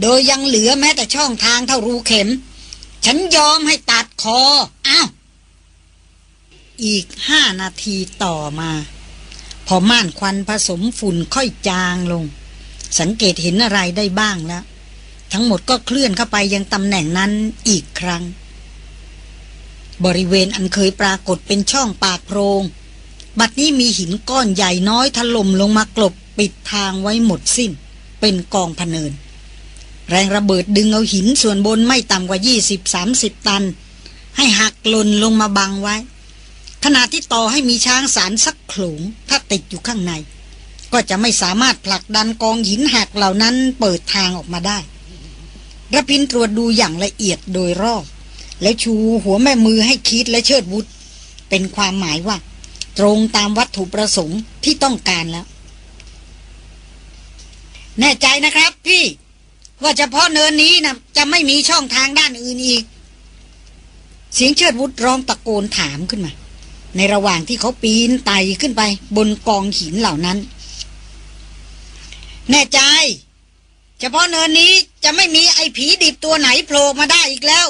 โดยยังเหลือแม้แต่ช่องทางเท่ารูเข็ม ฉันยอมให้ตัดคอ อ้าว อีกห้านาทีต่อมา พอม่านควันผสมฝุ่นค่อยจางลง สังเกตเห็นอะไรได้บ้างแล้ว ทั้งหมดก็เคลื่อนเข้าไปยังตำแหน่งนั้นอีกครั้ง บริเวณอันเคยปรากฏเป็นช่องปากโพรง บัดนี้มีหินก้อนใหญ่น้อยถล่มลงมากลบปิดทางไว้หมดสิ้น เป็นกองพเนิน แรงระเบิดดึงเอาหินส่วนบนไม่ต่ำกว่า 20-30 ตัน ให้หักหล่นลงมาบังไว้ ขณะที่ต่อให้มีช้างสารสักโขลงถ้าติดอยู่ข้างใน ก็จะไม่สามารถผลักดันกองหินหักเหล่านั้นเปิดทางออกมาได้ระพินตรวจดูอย่างละเอียดโดยรอบ แล้วชูหัวแม่มือให้คิดและเชิดบุตรเป็นความหมายว่า ตรงตามวัตถุประสงค์ที่ต้องการแล้ว แน่ใจนะครับพี่ ว่าเฉพาะเนินนี้นะจะไม่มีช่องทางด้านอื่นอีก เสียงเชิดวุฒร้องตะโกนถามขึ้นมา ในระหว่างที่เขาปีนไต่ขึ้นไป บนกองหินเหล่านั้น แน่ใจ เฉพาะเนินนี้จะไม่มีไอ้ผีดิบตัวไหนโผล่มาได้อีกแล้ว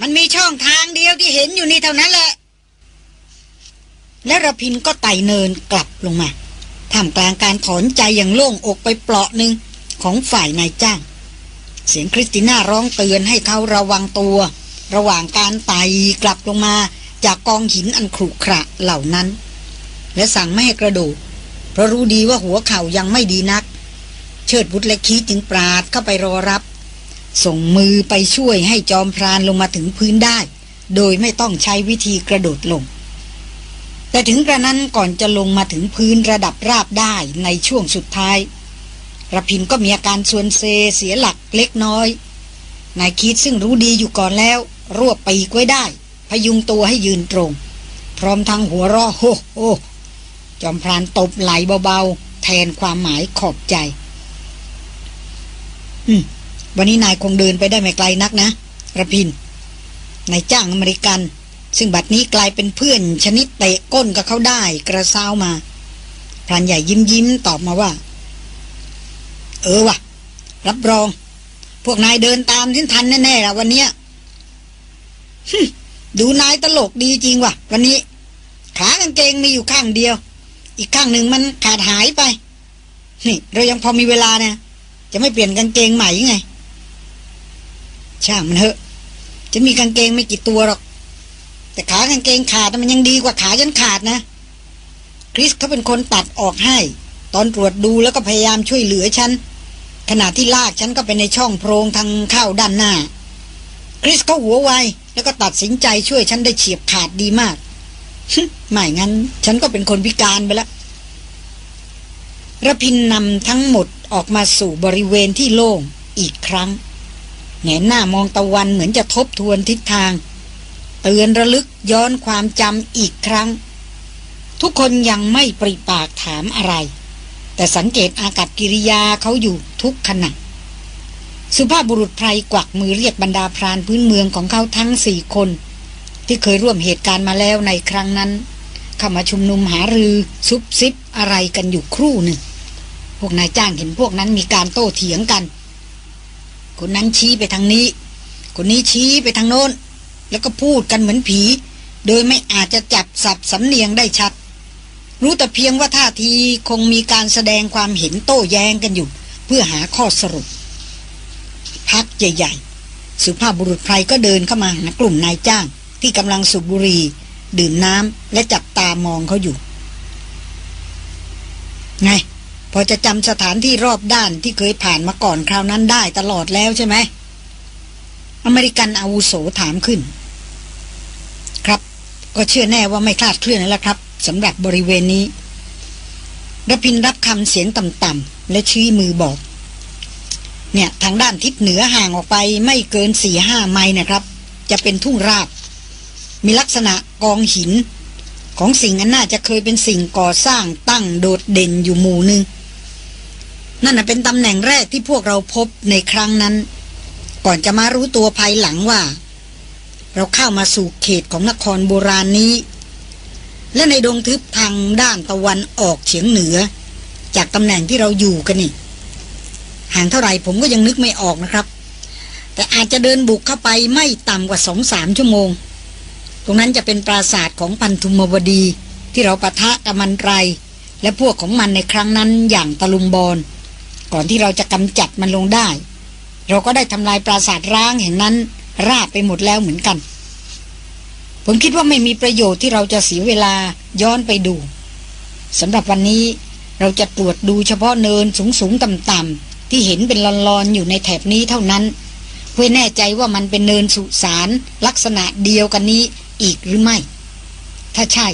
มันมีช่องทางเดียวที่เห็นอยู่นี่เท่านั้นแหละ และระพินก็ไต่เนินกลับลงมาท่ามกลางการถอนใจอย่างโล่งอกไปเปลาะหนึ่ง ของฝ่ายนายจ้าง เสียงคริสติน่าร้องเตือนให้เขาระวังตัว ระหว่างการไต่กลับลงมาจากกองหินอันขรุขระเหล่านั้น และสั่งไม่ให้กระโดดเพราะรู้ดีว่าหัวเข่ายังไม่ดีนัก เชิดบุตรและคีจึงปราดเข้าไปรอรับ ส่งมือไปช่วยให้จอมพรานลงมาถึงพื้นได้ โดยไม่ต้องใช้วิธีกระโดดลง แต่ถึงกระนั้นก่อนจะลงมาถึงพื้นระดับราบได้ในช่วงสุดท้าย ระพินก็มีอาการส่วนเซเสียหลักเล็กน้อย นายคิดซึ่งรู้ดีอยู่ก่อนแล้ว รวบปีกไว้ได้ พยุงตัวให้ยืนตรง พร้อมทั้งหัวรอโฮโฮจอมพรานตบไหลเบาๆ แทนความหมายขอบใจ อืม วันนี้นายคงเดินไปได้ไม่ไกลนักนะระพิน นายจ้างอเมริกัน ซึ่งบัดนี้กลายเป็นเพื่อนชนิดเตะก้นกับเขาได้กระซ้าวมาพรานใหญ่ยิ้มยิ้มตอบมาว่า เออวะรับรอง พวกนายเดินตามทิ้นทันแน่ๆละวันเนี้ยดูนายตลกดีจริงวะวันนี้ ขากางเกงมีอยู่ข้างเดียว อีกข้างหนึ่งมันขาดหายไป นี่ เรายังพอมีเวลาเนี่ยจะไม่เปลี่ยนกางเกงใหม่ไง ช่างมันเถอะจะมีกางเกงไม่กี่ตัวหรอก แต่ขากางเกงขาดมันยังดีกว่าขาฉันขาดนะ คริสเขาเป็นคนตัดออกให้ ตอนตรวจดูแล้วก็พยายามช่วยเหลือฉัน ขณะที่ลากฉันก็ไปในช่องโพรงทางเข้าด้านหน้า คริสเขาหัวไวแล้วก็ตัดสินใจช่วยฉันได้เฉียบขาดดีมากไม่งั้น ฉันก็เป็นคนพิการไปแล้วระพินนำทั้งหมดออกมาสู่บริเวณที่โล่งอีกครั้งแงหน้ามองตะวันเหมือนจะทบทวนทิศทาง เตือนระลึกย้อนความจำอีกครั้ง ทุกคนยังไม่ปริปากถามอะไร แต่สังเกตอากับกิริยาเขาอยู่ทุกขณะสุภาพบุรุษไพรกวักมือเรียกบรรดาพรานพื้นเมืองของเขาทั้งสี่คน ที่เคยร่วมเหตุการณ์มาแล้วในครั้งนั้นเข้ามาชุมนุมหารือซุบซิบอะไรกันอยู่ครู่หนึ่ง พวกนายจ้างเห็นพวกนั้นมีการโต้เถียงกัน คนนั้นชี้ไปทางนี้ คนนี้ชี้ไปทางโน้น แล้วก็พูดกันเหมือนผี โดยไม่อาจจะจับสับสำเนียงได้ชัด รู้แต่เพียงว่าท่าทีคงมีการแสดงความเห็นโต้แย้งกันอยู่ เพื่อหาข้อสรุป พักใหญ่ ๆ สุภาพบุรุษไพรก็เดินเข้ามาหากลุ่มนายจ้าง ที่กำลังสูบบุหรี่ดื่มน้ำและจับตามองเขาอยู่ ไง พอจะจำสถานที่รอบด้านที่เคยผ่านมาก่อนคราวนั้นได้ตลอดแล้วใช่ไหม อเมริกันอาวุโสถามขึ้น ครับ ก็เชื่อแน่ว่าไม่คลาดเคลื่อนแล้วครับ สำหรับบริเวณนี้รพินรับคำเสียงต่ำๆและชี้มือบอก เนี่ย ทางด้านทิศเหนือห่างออกไปไม่เกินสี่ห้าไมล์นะครับ จะเป็นทุ่งราบ มีลักษณะกองหิน ของสิ่งนั้นน่าจะเคยเป็นสิ่งก่อสร้างตั้งโดดเด่นอยู่หมู่หนึ่งนั่นเป็นตำแหน่งแรกที่พวกเราพบในครั้งนั้น ก่อนจะมารู้ตัวภายหลังว่า เราเข้ามาสู่เขตของนครโบราณนี้ และในดงทึบทางด้านตะวันออกเฉียงเหนือ จากตำแหน่งที่เราอยู่กันนี่ห่างเท่าไหร่ผมก็ยังนึกไม่ออกนะครับ แต่อาจจะเดินบุกเข้าไปไม่ต่ำกว่าสองสามชั่วโมง ตรงนั้นจะเป็นปราสาทของพันธุมวดี ที่เราปะทะกับมันไร และพวกของมันในครั้งนั้นอย่างตะลุมบอลก่อนที่เราจะกำจัดมันลงได้ เราก็ได้ทำลายปราสาทร้างแห่งนั้น ราบไปหมดแล้วเหมือนกัน ผมคิดว่าไม่มีประโยชน์ที่เราจะเสียเวลาย้อนไปดูสำหรับวันนี้เราจะตรวจดูเฉพาะเนินสูงสูงต่ำต่ำที่เห็นเป็นลอนๆอยู่ในแถบนี้เท่านั้น เพื่อแน่ใจว่ามันเป็นเนินสุสานลักษณะเดียวกันนี้อีกหรือไม่ ถ้าใช่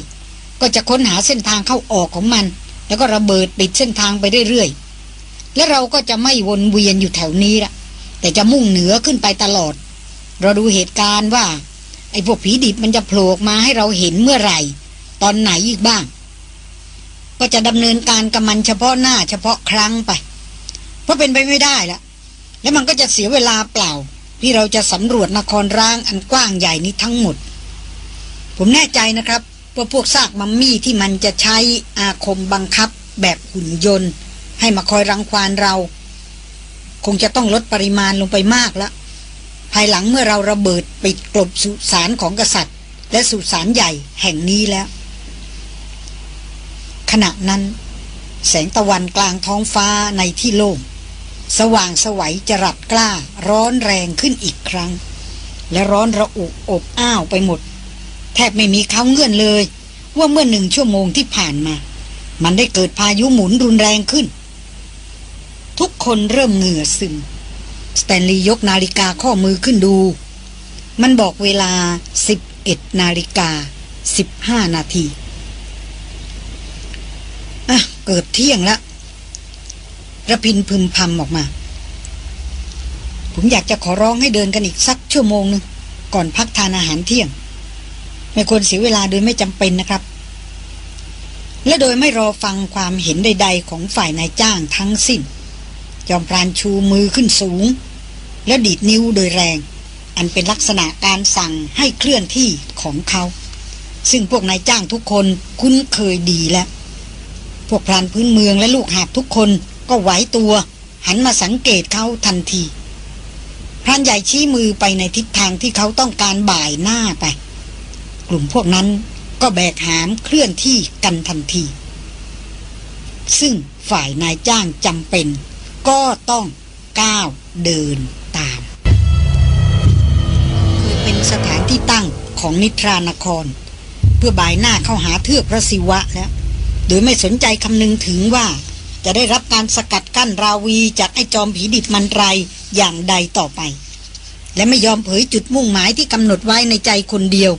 ก็จะค้นหาเส้นทางเข้าออกของมัน แล้วก็ระเบิดปิดเส้นทางไปเรื่อยๆ และเราก็จะไม่วนเวียนอยู่แถวนี้ละแต่จะมุ่งเหนือขึ้นไปตลอด เราดูเหตุการณ์ว่า ไอ้พวกผีดิบมันจะโผล่มาให้เราเห็นเมื่อไหร่ ตอนไหนอีกบ้าง ก็จะดำเนินการกับมันเฉพาะหน้าเฉพาะครั้งไป เพราะเป็นไปไม่ได้ละแล้วมันก็จะเสียเวลาเปล่า ที่เราจะสำรวจนครร้างอันกว้างใหญ่นี้ทั้งหมด ผมแน่ใจนะครับว่าพวกซากมัมมี่ที่มันจะใช้อาคมบังคับแบบหุ่นยนต์ ให้มาคอยรังควานเรา คงจะต้องลดปริมาณลงไปมากแล้วายหลังเมื่อเราระเบิดปิดกลบสุสานของกษัตริย์ และสุสานใหญ่แห่งนี้แล้ว ขณะนั้น แสงตะวันกลางท้องฟ้าในที่โล่งสว่างสวัยจรัดกล้าร้อนแรงขึ้นอีกครั้ง และร้อนระอุอบอ้าวไปหมด แทบไม่มีเขาเงื่อนเลย ว่าเมื่อหนึ่งชั่วโมงที่ผ่านมา มันได้เกิดพายุหมุนรุนแรงขึ้น ทุกคนเริ่มเหงื่อซึม สแตนลีย์ยกนาฬิกาข้อมือขึ้นดู มันบอกเวลา 11 นาฬิกา 15 นาที อะ เกิดเที่ยงแล้วระพินพึมพำออกมา ผมอยากจะขอร้องให้เดินกันอีกสักชั่วโมงนึง ก่อนพักทานอาหารเที่ยง ไม่ควรเสียเวลาโดยไม่จำเป็นนะครับ และโดยไม่รอฟังความเห็นใด ๆ ของฝ่ายนายจ้างทั้งสิ้นยอมพรานชูมือขึ้นสูง และดีดนิ้วโดยแรง อันเป็นลักษณะการสั่งให้เคลื่อนที่ของเขา ซึ่งพวกนายจ้างทุกคนคุ้นเคยดีแล้ว พวกพรานพื้นเมืองและลูกหาบทุกคนก็ไหวตัว หันมาสังเกตเขาทันทีพรานใหญ่ชี้มือไปในทิศทางที่เขาต้องการบ่ายหน้าไป กลุ่มพวกนั้นก็แบกหามเคลื่อนที่กันทันที ซึ่งฝ่ายนายจ้างจำเป็น ก็ต้องก้าวเดิน ตามเคยเป็นสถานที่ตั้งของนิทรานคร เพื่อบ่ายหน้าเข้าหาเทือกพระศิวะแล้ว โดยไม่สนใจคำนึงถึงว่าจะได้รับการสกัดกั้นราวีจากไอ้จอมผีดิบมันไรอย่างใดต่อไป และไม่ยอมเผยจุดมุ่งหมายที่กำหนดไว้ในใจคนเดียว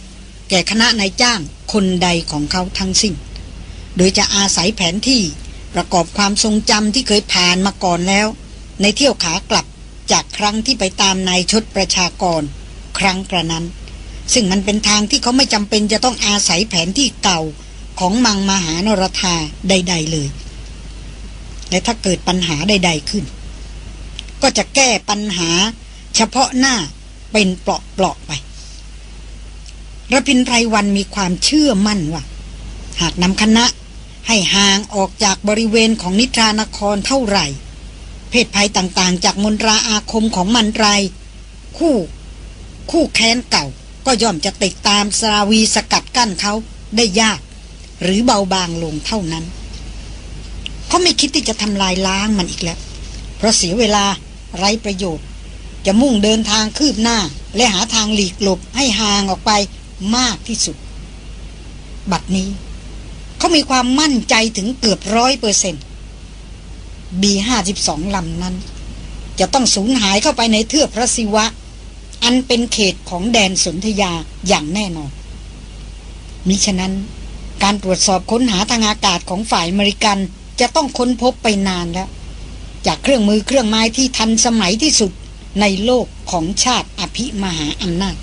แก่คณะนายจ้างคนใดของเขาทั้งสิ้น โดยจะอาศัยแผนที่ประกอบความทรงจำที่เคยผ่านมาก่อนแล้ว ในเที่ยวขากลับ จากครั้งที่ไปตามนายชดประชากร ครั้งกระนั้น ซึ่งมันเป็นทางที่เขาไม่จำเป็นจะต้องอาศัยแผนที่เก่าของมังมหานรธาใด ๆ เลย และถ้าเกิดปัญหาใด ๆขึ้น ก็จะแก้ปัญหาเฉพาะหน้าเป็นเปลาะๆไประพินไพรวันมีความเชื่อมั่นว่า หากนำคณะให้ห่างออกจากบริเวณของนิทรานครเท่าไหร่ เพศภัยต่างๆ จากมนราอาคมของมันไร คู่ คู่แค้นเก่า ก็ย่อมจะติดตามสราวีสกัดกั้นเขาได้ยาก หรือเบาบางลงเท่านั้น เขาไม่คิดที่จะทำลายล้างมันอีกแล้ว เพราะเสียเวลาไร้ประโยชน์ จะมุ่งเดินทางคืบหน้า และหาทางหลีกหลบให้ห่างออกไปมากที่สุด บัดนี้ เขามีความมั่นใจถึงเกือบร้อยเปอร์เซ็นต์ บีห้าสิบสองลำนั้น จะต้องสูญหายเข้าไปในเทือกพระศิวะ อันเป็นเขตของแดนสนธยาอย่างแน่นอน มิฉะนั้นการตรวจสอบค้นหาทางอากาศของฝ่ายอเมริกันจะต้องค้นพบไปนานแล้ว จากเครื่องมือเครื่องไม้ที่ทันสมัยที่สุดในโลกของชาติอภิมหาอำนาจ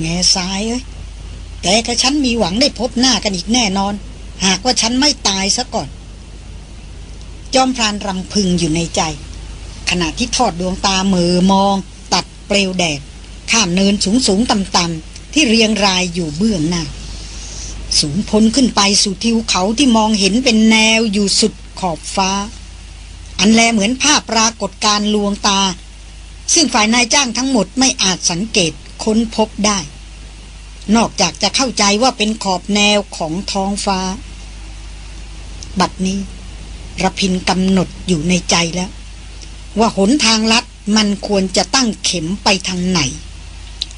แง่สายเอ้ยแต่กับฉันมีหวังได้พบหน้ากันอีกแน่นอน หากว่าฉันไม่ตายซะก่อน จอมพรานรำพึงอยู่ในใจ ขณะที่ทอดดวงตาเมือมอง ตัดเปลวแดด ข้ามเนินสูงสูงต่ำต่ำที่เรียงรายอยู่เบื้องหน้า สูงพ้นขึ้นไปสู่ทิวเขาที่มองเห็นเป็นแนวอยู่สุดขอบฟ้า อันแลเหมือนภาพปรากฏการลวงตา ซึ่งฝ่ายนายจ้างทั้งหมดไม่อาจสังเกตค้นพบได้ นอกจากจะเข้าใจว่าเป็นขอบแนวของท้องฟ้า บัดนี้ ระพินกำหนดอยู่ในใจแล้ว ว่าหนทางลัดมันควรจะตั้งเข็มไปทางไหน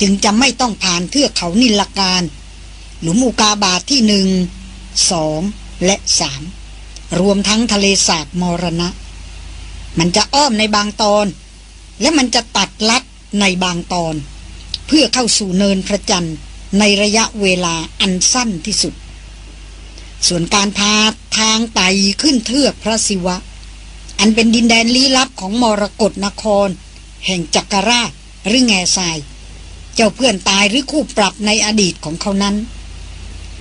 จึงจะไม่ต้องผ่านเทือกเขานิลการ หลุมอุกาบาทที่หนึ่งสองและสามรวมทั้งทะเลสาบมรณะ มันจะอ้อมในบางตอน และมันจะตัดลัดในบางตอน เพื่อเข้าสู่เนินพระจันทร์ในระยะเวลาอันสั้นที่สุด ส่วนการพาทางไต่ขึ้นเทือกพระศิวะ อันเป็นดินแดนลี้ลับของมรกรนคร แห่งจักรราชหรือแง่ทราย เจ้าเพื่อนตายหรือคู่ปรับในอดีตของเขานั้น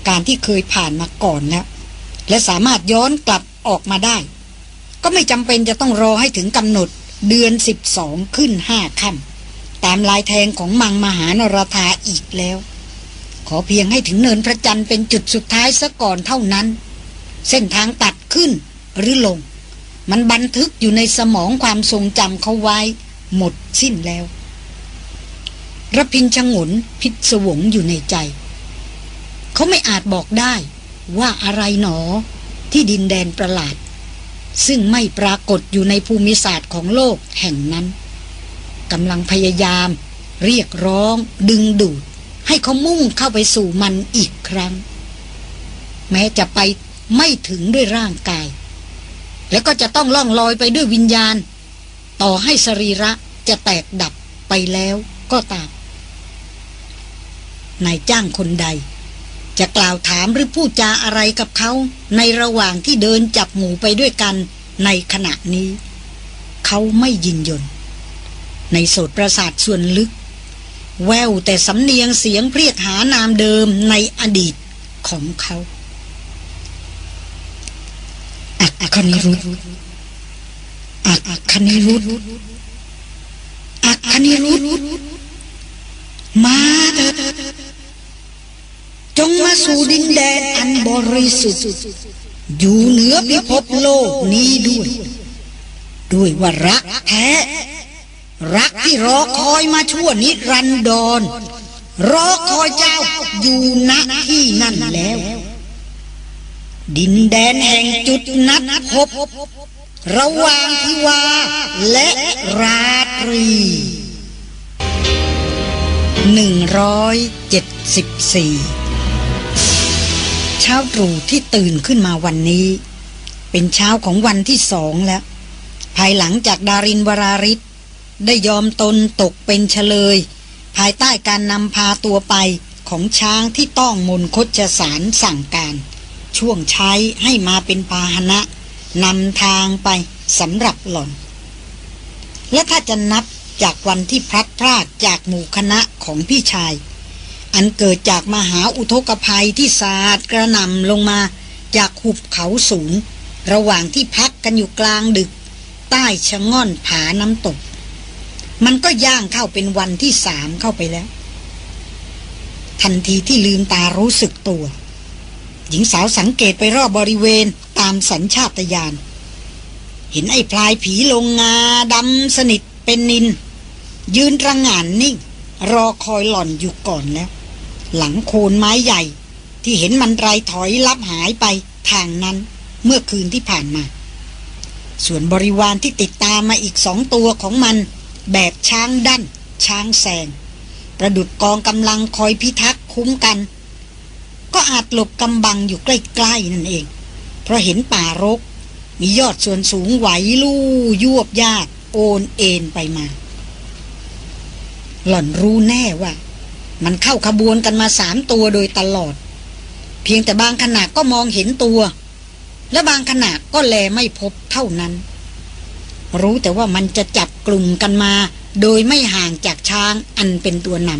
การที่เคยผ่านมาก่อนแล้วและสามารถย้อนกลับออกมาได้ ก็ไม่จำเป็นจะต้องรอให้ถึงกำหนดเดือนสิบสองขึ้นห้าค่ำตามลายแทงของมังมหานรธาอีกแล้ว ขอเพียงให้ถึงเนินพระจันทร์เป็นจุดสุดท้ายซะก่อนเท่านั้น เส้นทางตัดขึ้นหรือลง มันบันทึกอยู่ในสมองความทรงจำเขาไว้ หมดสิ้นแล้วระพินชงนพิศวงอยู่ในใจ เขาไม่อาจบอกได้ว่าอะไรหนอที่ดินแดนประหลาด ซึ่งไม่ปรากฏอยู่ในภูมิศาสตร์ของโลกแห่งนั้นกำลังพยายาม เรียกร้องดึงดูด ให้เขามุ่งเข้าไปสู่มันอีกครั้ง แม้จะไปไม่ถึงด้วยร่างกาย แล้วก็จะต้องล่องลอยไปด้วยวิญญาณ ต่อให้สรีระจะแตกดับไปแล้วก็ตามนายจ้างคนใด จะกล่าวถามหรือพูดจาอะไรกับเขา ในระหว่างที่เดินจับหมูไปด้วยกันในขณะนี้ เขาไม่ยินยนในโสดประสาทส่วนลึก แววแต่สำเนียงเสียงเรียกหานามเดิมในอดีตของเขาอักคณิรุธอักคณิรุธอักคณิรุธมาเถิดจงมาสู่ดินแดนอันบริสุทธิ์อยู่เหนือพิภพโลกนี้ด้วย ด้วยว่ารักแท้ รักที่รอคอยมาชั่วนิรันดร รอคอยเจ้าอยู่ณที่นั่นแล้ว ดินแดนแห่งจุดนัดพบ ระหว่างทิวาและราตรีหนึ่งร้อยเจ็ดสิบสี่เช้าตรู่ที่ตื่นขึ้นมาวันนี้ เป็นเช้าของวันที่สองแล้ว ภายหลังจากดารินวราริศ ได้ยอมตนตกเป็นเฉลย ภายใต้การนำพาตัวไปของช้างที่ต้องมนคชสารสั่งการ ช่วงใช้ให้มาเป็นพาหนะนำทางไปสำหรับหล่อน และถ้าจะนับจากวันที่พลัดพรากจากหมู่คณะของพี่ชาย อันเกิดจากมหาอุทกภัยที่สาดกระนำลงมาจากหุบเขาสูง ระหว่างที่พักกันอยู่กลางดึก ใต้ชะง่อนผาน้ำตก มันก็ย่างเข้าเป็นวันที่สามเข้าไปแล้ว ทันทีที่ลืมตารู้สึกตัว หญิงสาวสังเกตไปรอบบริเวณตามสัญชาตญาณเห็นไอ้พลายผีลงงาดำสนิทเป็นนิน ยืนระงงานนิ่ง รอคอยหล่อนอยู่ก่อนแล้ว หลังโคนไม้ใหญ่ ที่เห็นมันไรถอยลับหายไปทางนั้นเมื่อคืนที่ผ่านมา ส่วนบริวารที่ติดตามมาอีกสองตัวของมัน แบบช้างดันช้างแซงประดุดกองกำลังคอยพิทักษ์คุ้มกัน ก็อาจหลบกำบังอยู่ใกล้ๆนั่นเอง เพราะเห็นป่ารก มียอดส่วนสูงไหวลู่ยวบยากโอนเอ็นไปมา หล่อนรู้แน่ว่า มันเข้าขบวนกันมาสามตัวโดยตลอด เพียงแต่บางขณะก็มองเห็นตัว และบางขณะก็แลไม่พบเท่านั้น รู้แต่ว่ามันจะจับกลุ่มกันมา โดยไม่ห่างจากช้างอันเป็นตัวน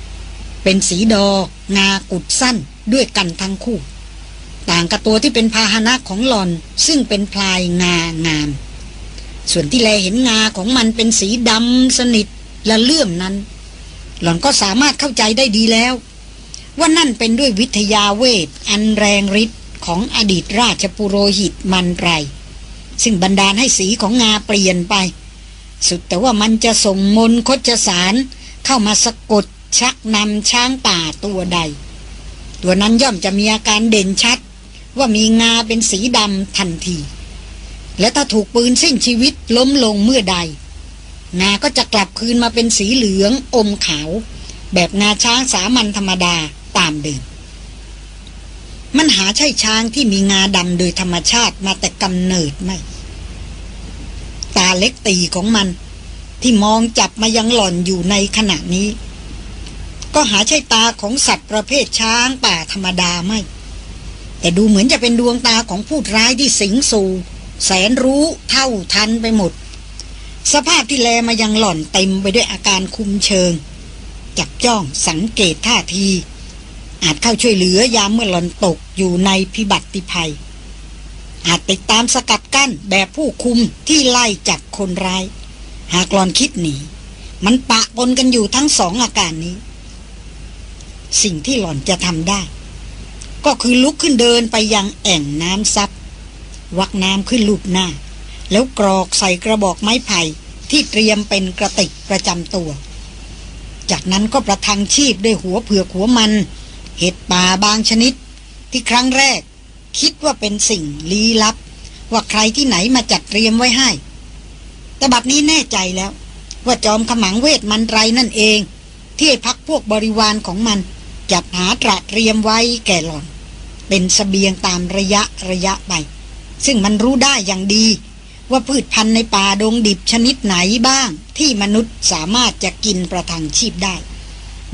ำเป็นสีดองากุดสั้นด้วยกันทั้งคู่ ต่างกับตัวที่เป็นพาหนะของหลอน ซึ่งเป็นพลายงางาม ส่วนที่แลเห็นงาของมันเป็นสีดำสนิทและเลื่อมนั้น หลอนก็สามารถเข้าใจได้ดีแล้ว ว่านั่นเป็นด้วยวิทยาเวทอันแรงฤทธิ์ของอดีตราชปุโรหิตมันไร ซึ่งบรรดาลให้สีของงาเปลี่ยนไป สุดแต่ว่ามันจะส่งมนคจสาร เข้ามาสะกดชักนำช้างป่าตัวใด ตัวนั้นย่อมจะมีอาการเด่นชัด ว่ามีงาเป็นสีดำทันที และถ้าถูกปืนสิ้นชีวิตล้มลงเมื่อใด งาก็จะกลับคืนมาเป็นสีเหลืองอมขาว แบบงาช้างสามัญธรรมดาตามเดิม มันหาใช่ช้างที่มีงาดำโดยธรรมชาติมาแต่กำเนิดไม่ ตาเล็กตีของมัน ที่มองจับมายังหล่อนอยู่ในขณะนี้ ก็หาใช่ตาของสัตว์ประเภทช้างป่าธรรมดาไม่ แต่ดูเหมือนจะเป็นดวงตาของผู้ร้ายที่สิงสู่ แสนรู้เท่าทันไปหมด สภาพที่แลมายังหล่อนเต็มไปด้วยอาการคุมเชิง จับจ้องสังเกตท่าที อาจเข้าช่วยเหลือยามเมื่อหลอนตกอยู่ในพิบัติภัย อาจติดตามสกัดกั้นแบบผู้คุมที่ไล่จับคนร้าย หากหลอนคิดหนี มันปะปนกันอยู่ทั้งสองอาการนี้ สิ่งที่หล่อนจะทำได้ ก็คือลุกขึ้นเดินไปยังแอ่งน้ำซับวักน้ำขึ้นลูบหน้า แล้วกรอกใส่กระบอกไม้ไผ่ที่เตรียมเป็นกระติกประจำตัว จากนั้นก็ประทังชีพด้วยหัวเผือกหัวมัน เห็ดป่าบางชนิด ที่ครั้งแรก คิดว่าเป็นสิ่งลี้ลับ ว่าใครที่ไหนมาจัดเตรียมไว้ให้ แต่บัดนี้แน่ใจแล้ว ว่าจอมขมังเวทมันไรนั่นเอง ที่พักพวกบริวารของมัน จัดหาตระเตรียมไว้แก่หล่อน เป็นสเสบียงตามระยะระยะไป ซึ่งมันรู้ได้อย่างดีว่าพืชพันธุ์ในป่าดงดิบชนิดไหนบ้าง ที่มนุษย์สามารถจะกินประทังชีพได้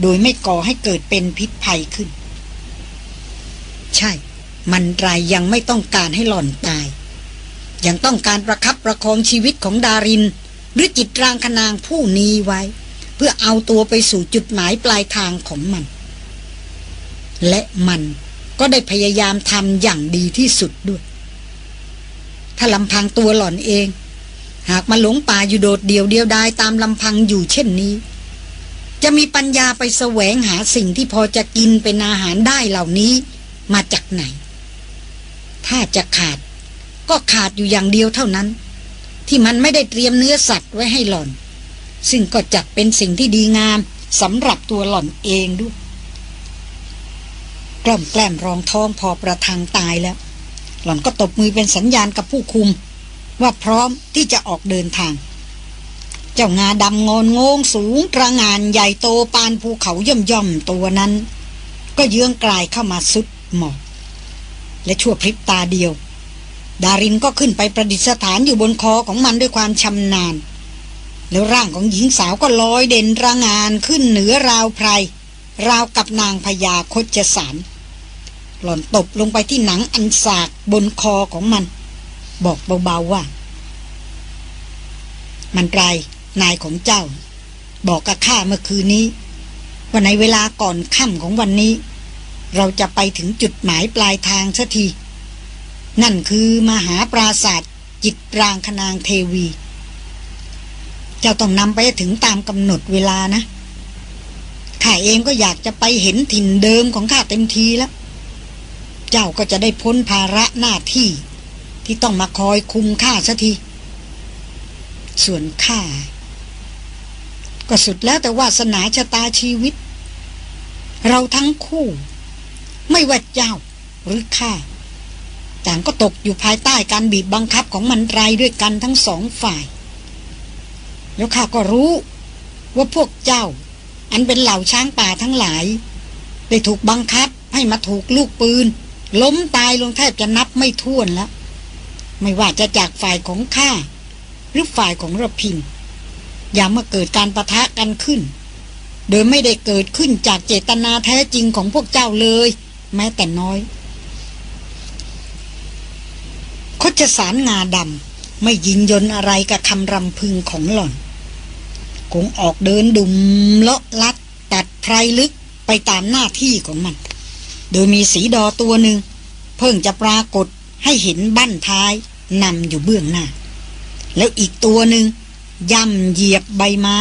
โดยไม่ก่อให้เกิดเป็นพิษภัยขึ้น ใช่ มันรายยังไม่ต้องการให้หล่อนตาย ยังต้องการประคับประคองชีวิตของดาริน หรือจิตรางคนางผู้นี้ไว้ เพื่อเอาตัวไปสู่จุดหมายปลายทางของมัน และมันก็ได้พยายามทำอย่างดีที่สุดด้วย ถ้าลำพังตัวหล่อนเอง หากมาหลงป่าอยู่โดดเดี่ยวเดียวดายตามลำพังอยู่เช่นนี้ จะมีปัญญาไปแสวงหาสิ่งที่พอจะกินเป็นอาหารได้เหล่านี้ มาจากไหน ถ้าจะขาด ก็ขาดอยู่อย่างเดียวเท่านั้น ที่มันไม่ได้เตรียมเนื้อสัตว์ไว้ให้หล่อน ซึ่งก็จัดเป็นสิ่งที่ดีงามสำหรับตัวหล่อนเองด้วยกล่อมแกล้มรองท้องพอประทังตายแล้ว หล่อนก็ตบมือเป็นสัญญาณกับผู้คุม ว่าพร้อมที่จะออกเดินทาง เจ้างาดำงอนงงสูงตระงานใหญ่โตปานภูเขาย่อมย่อมตัวนั้น ก็เยื้องกลายเข้ามาสุดหมอกและชั่วพริบตาเดียว ดารินก็ขึ้นไปประดิษฐานอยู่บนคอของมันด้วยความชำนาญ แล้วร่างของหญิงสาวก็ลอยเด่นระงานขึ้นเหนือราวไพรราวกับนางพญาคจสาร หล่อนตบลงไปที่หนังอันสากบนคอของมัน บอกเบาๆว่า มันไกล นายของเจ้า บอกกับข้าเมื่อคืนนี้ ว่าในเวลาก่อนค่ำของวันนี้ เราจะไปถึงจุดหมายปลายทางสักที นั่นคือมหาปราศาสตร์จิตรางคนางเทวี เจ้าต้องนำไปถึงตามกำหนดเวลานะข้าเองก็อยากจะไปเห็นถิ่นเดิมของข้าเต็มทีแล้ว เจ้าก็จะได้พ้นภาระหน้าที่ที่ต้องมาคอยคุมข้าสักที ส่วนข้า ก็สุดแล้วแต่วาสนาชะตาชีวิต เราทั้งคู่ ไม่ว่าเจ้าหรือข้าต่างก็ตกอยู่ภายใต้การบีบบังคับของมันไรด้วยกันทั้งสองฝ่าย แล้วข้าก็รู้ว่าพวกเจ้า อันเป็นเหล่าช้างป่าทั้งหลาย ได้ถูกบังคับให้มาถูกลูกปืน ล้มตายลงแทบจะนับไม่ถ้วนแล้ว ไม่ว่าจะจากฝ่ายของข้าหรือฝ่ายของระพิน อย่ามาเกิดการประทะกันขึ้น โดยไม่ได้เกิดขึ้นจากเจตนาแท้จริงของพวกเจ้าเลย แม้แต่น้อยคดสารงาดำไม่ยินยนอะไรกับคำรำพึงของหล่อน คงออกเดินดุมเลาะลัด ตัดไพรลึกไปตามหน้าที่ของมัน โดยมีสีดอตัวหนึ่ง เพิ่งจะปรากฏให้เห็นบั้นท้ายนำอยู่เบื้องหน้า แล้วอีกตัวหนึ่ง ย่ำเหยียบใบไม้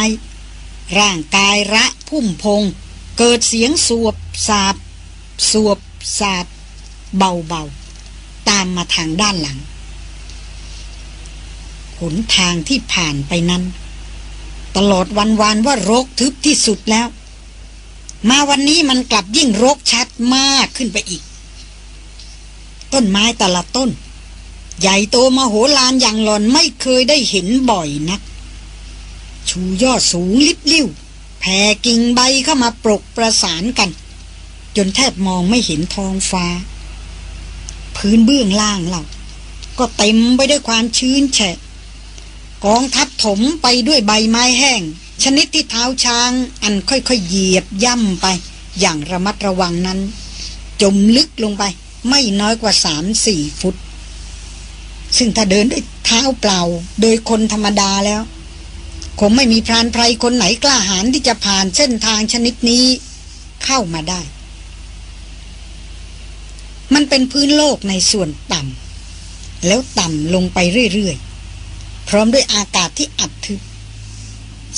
ร่างกายระพุ่มพง เกิดเสียงสวบสาบ สวบสาบ เบาๆ ตามมาทางด้านหลัง หนทางที่ผ่านไปนั้น ตลอดวันวานว่ารกทึบที่สุดแล้ว มาวันนี้มันกลับยิ่งรกชัดมากขึ้นไปอีก ต้นไม้แต่ละต้นใหญ่โตมโหฬารอย่างหลอนไม่เคยได้เห็นบ่อยนัก ชูยอดสูงลิบลิ่วแผ่กิ่งใบเข้ามาปรกประสานกัน จนแทบมองไม่เห็นท้องฟ้า พื้นเบื้องล่างเราก็เต็มไปด้วยความชื้นแฉะ กองทับถมไปด้วยใบไม้แห้ง ชนิดที่เท้าช้างอันค่อยๆเหยียบย่ำไป อย่างระมัดระวังนั้น จมลึกลงไปไม่น้อยกว่าสามสี่ฟุต ซึ่งถ้าเดินด้วยเท้าเปล่า โดยคนธรรมดาแล้ว คงไม่มีพรานไพรคนไหนกล้าหาญที่จะผ่านเส้นทางชนิดนี้เข้ามาได้ มันเป็นพื้นโลกในส่วนต่ำแล้วต่ำลงไปเรื่อยๆ พร้อมด้วยอากาศที่อับทึบ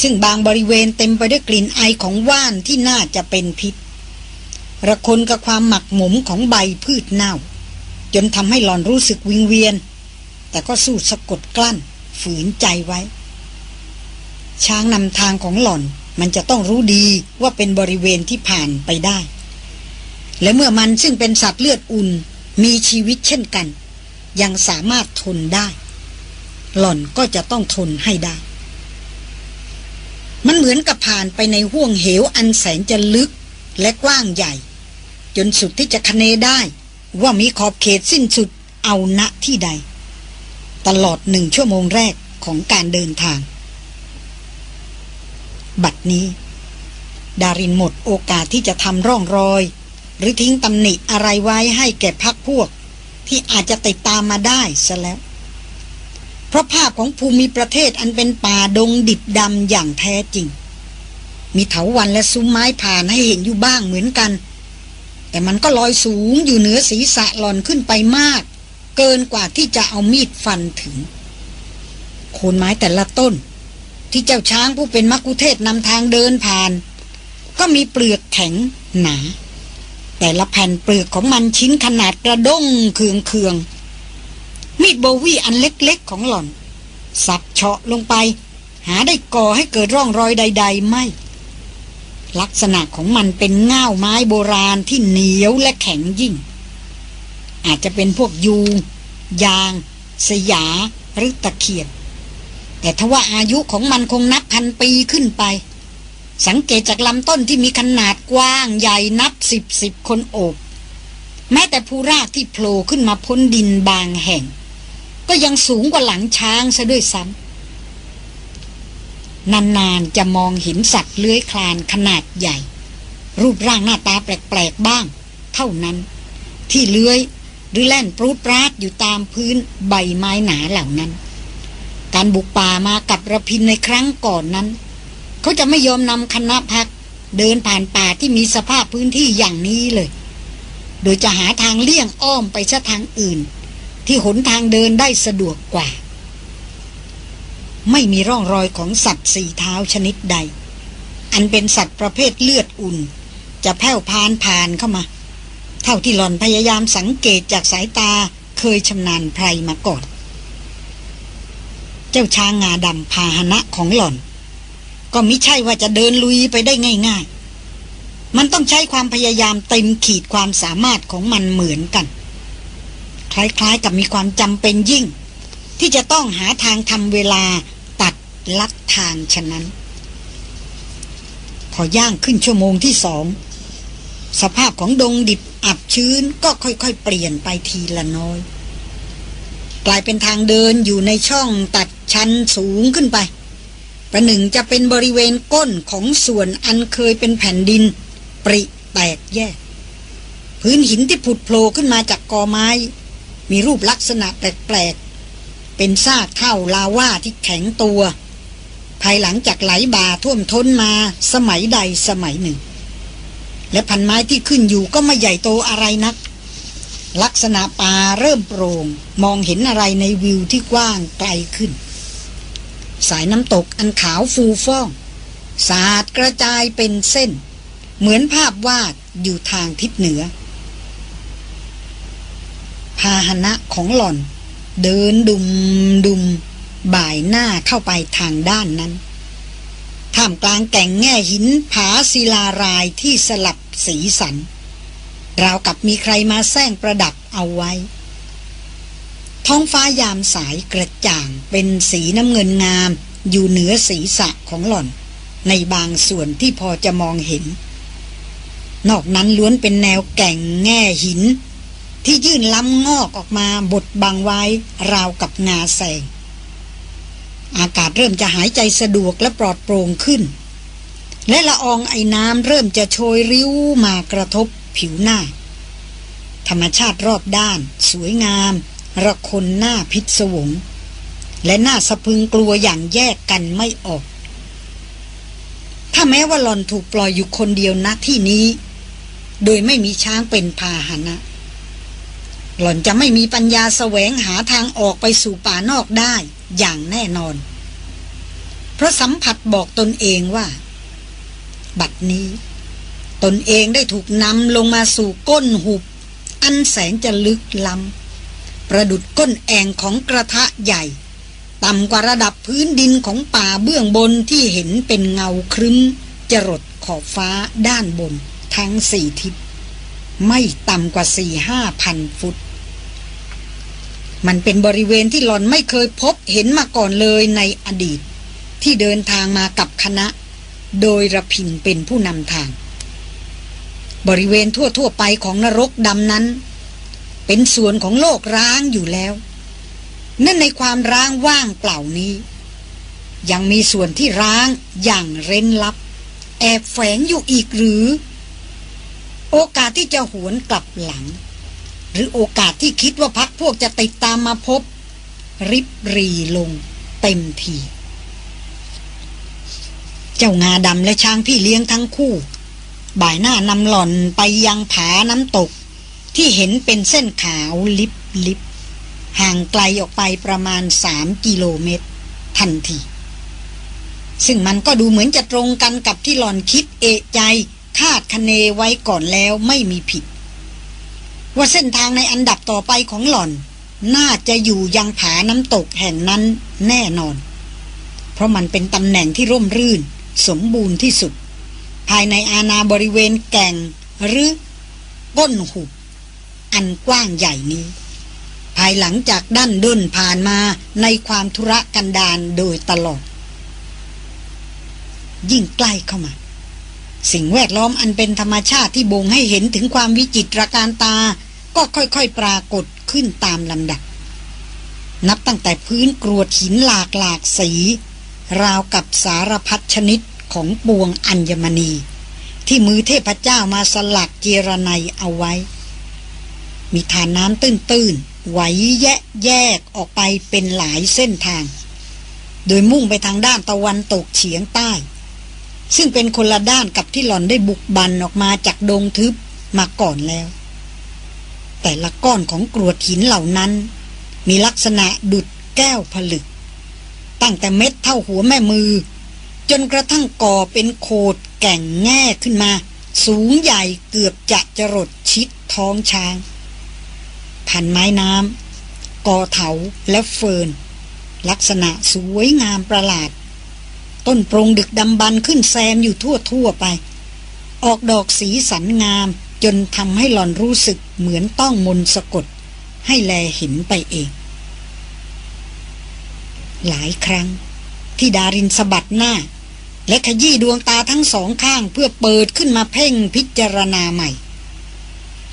ซึ่งบางบริเวณเต็มไปด้วยกลิ่นไอของว่านที่น่าจะเป็นพิษ ระคนกับความหมักหมมของใบพืชเน่า จนทำให้หลอนรู้สึกวิงเวียน แต่ก็สู้สะกดกลั้น ฝืนใจไว้ ช้างนำทางของหล่อนมันจะต้องรู้ดีว่าเป็นบริเวณที่ผ่านไปได้ และเมื่อมันซึ่งเป็นสัตว์เลือดอุ่นมีชีวิตเช่นกัน ยังสามารถทนได้ หล่อนก็จะต้องทนให้ได้ มันเหมือนกับผ่านไปในห้วงเหวอันแสนจะลึกและกว้างใหญ่ จนสุดที่จะคเนได้ ว่ามีขอบเขตสิ้นสุดเอาณที่ใด ตลอดหนึ่งชั่วโมงแรกของการเดินทาง บัดนี้ ดารินหมดโอกาสที่จะทำร่องรอย หรือทิ้งตำหนิอะไรไว้ให้แก่พักพวก ที่อาจจะติดตามมาได้ซะแล้ว เพราะภาพของภูมิประเทศอันเป็นป่าดงดิบดำอย่างแท้จริง มีเถาวันและซุ้มไม้ผ่านให้เห็นอยู่บ้างเหมือนกัน แต่มันก็ลอยสูงอยู่เหนือศีรษะหล่อนขึ้นไปมาก เกินกว่าที่จะเอามีดฟันถึงโคนไม้แต่ละต้น ที่เจ้าช้างผู้เป็นมักคุเทศนำทางเดินผ่าน ก็มีเปลือกแข็งหนา แต่ละแผ่นเปลือกของมันชิ้นขนาดกระด้งเคืองเคือง มีดโบวี่อันเล็กๆของหล่อน สับเฉาะลงไป หาได้ก่อให้เกิดร่องรอยใด ๆ ไม่ ลักษณะของมันเป็นง่าวไม้โบราณที่เหนียวและแข็งยิ่ง อาจจะเป็นพวกยู ยาง สยาหรือตะเคียน แต่ทว่าอายุของมันคงนับพันปีขึ้นไป สังเกตจากลำต้นที่มีขนาดกว้างใหญ่นับสิบสิบคนโอบ แม้แต่ภูรากที่โผล่ขึ้นมาพ้นดินบางแห่ง ก็ยังสูงกว่าหลังช้างซะด้วยซ้ำนานๆจะมองเห็นสัตว์เลื้อยคลานขนาดใหญ่ รูปร่างหน้าตาแปลกๆบ้าง เท่านั้น ที่เลื้อยหรือแล่นปรูดปราดอยู่ตามพื้นใบไม้หนาเหล่านั้น การบุกป่ามากับระพินในครั้งก่อนนั้น เขาจะไม่ยอมนำคณะพักเดินผ่านป่าที่มีสภาพพื้นที่อย่างนี้เลย โดยจะหาทางเลี่ยงอ้อมไปชะทางอื่น ที่หนทางเดินได้สะดวกกว่า ไม่มีร่องรอยของสัตว์สี่เท้าชนิดใด อันเป็นสัตว์ประเภทเลือดอุ่น จะแผ่วพานผ่านเข้ามา เท่าที่หล่อนพยายามสังเกตจากสายตาเคยชำนาญไพรมาก่อน เจ้าช้างงาดำพาหนะของหล่อน ก็มิใช่ว่าจะเดินลุยไปได้ง่าย ๆ มันต้องใช้ความพยายามเต็มขีดความสามารถของมันเหมือนกัน คล้ายๆกับมีความจำเป็นยิ่ง ที่จะต้องหาทางทำเวลาตัดลัดทางฉะนั้น พอย่างขึ้นชั่วโมงที่สองสภาพของดงดิบอับชื้นก็ค่อยๆ เปลี่ยนไปทีละน้อย กลายเป็นทางเดินอยู่ในช่องตัดชั้นสูงขึ้นไป ประหนึ่งจะเป็นบริเวณก้นของส่วนอันเคยเป็นแผ่นดิน ปริแตกแยก พื้นหินที่ผุดโผล่ขึ้นมาจากกอไม้ มีรูปลักษณะแปลกๆ เป็นซากเท่าลาว่าที่แข็งตัว ภายหลังจากไหลบ่าท่วมท้นมาสมัยใดสมัยหนึ่ง และพันไม้ที่ขึ้นอยู่ก็ไม่ใหญ่โตอะไรนัก ลักษณะป่าเริ่มโปร่งมองเห็นอะไรในวิวที่กว้างไกลขึ้น สายน้ำตกอันขาวฟูฟ่อง สาดกระจายเป็นเส้น เหมือนภาพวาดอยู่ทางทิศเหนือ พาหนะของหล่อน เดินดุมดุม บ่ายหน้าเข้าไปทางด้านนั้นท่ามกลางแก่งแง่หินผาศิลารายที่สลับสีสัน ราวกับมีใครมาแซงประดับเอาไว้ ท้องฟ้ายามสายกระจ่างเป็นสีน้ำเงินงาม อยู่เหนือศีรษะของหล่อน ในบางส่วนที่พอจะมองเห็น นอกนั้นล้วนเป็นแนวแก่งแง่หิน ที่ยื่นล้ำงอกออกมาบดบังไว้ราวกับงาแสง อากาศเริ่มจะหายใจสะดวกและปลอดโปร่งขึ้นและละอองไอ้น้ำเริ่มจะโชยริ้วมากระทบ ผิวหน้า ธรรมชาติรอบด้าน สวยงาม ระคนหน้าพิศวง และหน่าสะพึงกลัวอย่างแยกกันไม่ออก ถ้าแม้ว่าหลอนถูกปล่อยอยู่คนเดียวณที่นี้ โดยไม่มีช้างเป็นพาหนะหล่อนจะไม่มีปัญญาแสวงหาทางออกไปสู่ป่านอกได้อย่างแน่นอน เพราะสัมผัสบอกตนเองว่า บัดนี้ ตนเองได้ถูกนำลงมาสู่ก้นหุบ อันแสนจะลึกล้ำประดุดก้นแองของกระทะใหญ่ ต่ำกว่าระดับพื้นดินของป่าเบื้องบนที่เห็นเป็นเงาครึ้ม จรดขอบฟ้าด้านบน ทั้งสี่ทิศไม่ต่ำกว่าสี่ห้าพันฟุต มันเป็นบริเวณที่หลอนไม่เคยพบเห็นมาก่อนเลยในอดีต ที่เดินทางมากับคณะ โดยระพินเป็นผู้นำทาง บริเวณทั่ว ๆ ไปของนรกดำนั้น เป็นส่วนของโลกร้างอยู่แล้ว นั่นในความร้างว่างเปล่านี้ ยังมีส่วนที่ร้างอย่างเร้นลับ แอบแฝงอยู่อีกหรือ โอกาสที่จะหวนกลับหลัง หรือโอกาสที่คิดว่าพักพวกจะติดตามมาพบ ริบรีลงเต็มที เจ้างาดำและช้างพี่เลี้ยงทั้งคู่ บ่ายหน้านำหล่อนไปยังผาน้ำตก ที่เห็นเป็นเส้นขาวลิบลิบห่างไกลออกไปประมาณสามกิโลเมตร ทันที ซึ่งมันก็ดูเหมือนจะตรงกันกับที่หล่อนคิดเอะใจ คาดคะเนไว้ก่อนแล้วไม่มีผิด ว่าเส้นทางในอันดับต่อไปของหล่อน น่าจะอยู่ยังผาน้ำตกแห่งนั้นแน่นอน เพราะมันเป็นตำแหน่งที่ร่มรื่น สมบูรณ์ที่สุด ภายในอาณาบริเวณแก่ง หรือก้นหุบ อันกว้างใหญ่นี้ ภายหลังจากด้านด้นผ่านมาในความธุระกันดารโดยตลอด ยิ่งใกล้เข้ามา สิ่งแวดล้อมอันเป็นธรรมชาติที่บ่งให้เห็นถึงความวิจิตรการตา ก็ค่อยๆปรากฏขึ้นตามลำดับ นับตั้งแต่พื้นกรวดหินหลากหลากสี ราวกับสารพัดชนิด ของปวงอัญมณี ที่มือเทพเจ้ามาสลักเจรไนเอาไว้ มีฐานน้ำตื้นๆไหวแยะแยกออกไปเป็นหลายเส้นทาง โดยมุ่งไปทางด้านตะวันตกเฉียงใต้ ซึ่งเป็นคนละด้านกับที่หล่อนได้บุกบันออกมาจากดงทึบมาก่อนแล้ว แต่ละก้อนของกรวดหินเหล่านั้น มีลักษณะดุดแก้วผลึก ตั้งแต่เม็ดเท่าหัวแม่มือ จนกระทั่งก่อเป็นโคดแก่งแง่ขึ้นมา สูงใหญ่เกือบจะจรดชิดท้องช้างพันไม้น้ำกอเถาและเฟินลักษณะสวยงามประหลาด ต้นโปรงดึกดำบรรขึ้นแซมอยู่ทั่วทั่วไป ออกดอกสีสันงามจนทำให้หล่อนรู้สึกเหมือนต้องมนสะกด ให้แลเห็นไปเอง หลายครั้งที่ดารินสะบัดหน้า และขยี้ดวงตาทั้งสองข้างเพื่อเปิดขึ้นมาเพ่งพิจารณาใหม่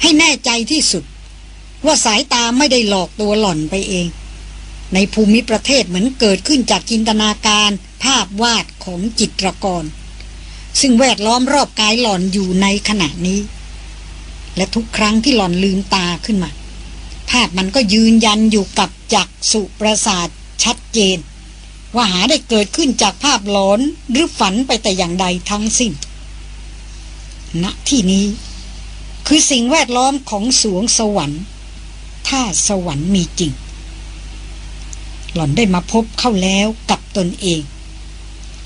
ให้แน่ใจที่สุด ว่าสายตาไม่ได้หลอกตัวหล่อนไปเอง ในภูมิประเทศเหมือนเกิดขึ้นจากจินตนาการภาพวาดของจิตรกร ซึ่งแวดล้อมรอบกายหล่อนอยู่ในขณะนี้ และทุกครั้งที่หล่อนลืมตาขึ้นมา ภาพมันก็ยืนยันอยู่กับจักสุประสาทชัดเจน ว่าหาได้เกิดขึ้นจากภาพหลอนหรือฝันไปแต่อย่างใดทั้งสิ้นณที่นี้ คือสิ่งแวดล้อมของสวงสวรรค์ ถ้าสวรรค์มีจริง หล่อนได้มาพบเข้าแล้วกับตนเอง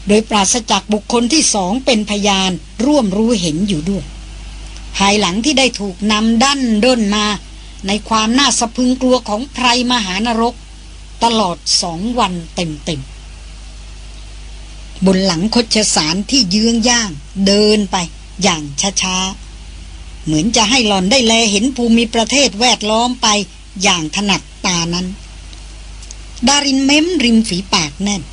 โดยปราศจากบุคคลที่สองเป็นพยานร่วมรู้เห็นอยู่ด้วย ภายหลังที่ได้ถูกนำดั้นด้นมาในความน่าสะพึงกลัวของไพรมหานรก ตลอดสองวันเต็มๆ บนหลังคดชสารที่เยื้องย่าง เดินไป อย่างช้าๆ เหมือนจะให้หลอนได้แลเห็นภูมิประเทศแวดล้อมไปอย่างถนัดตานั้น ดารินเม้มริมฝีปากแน่น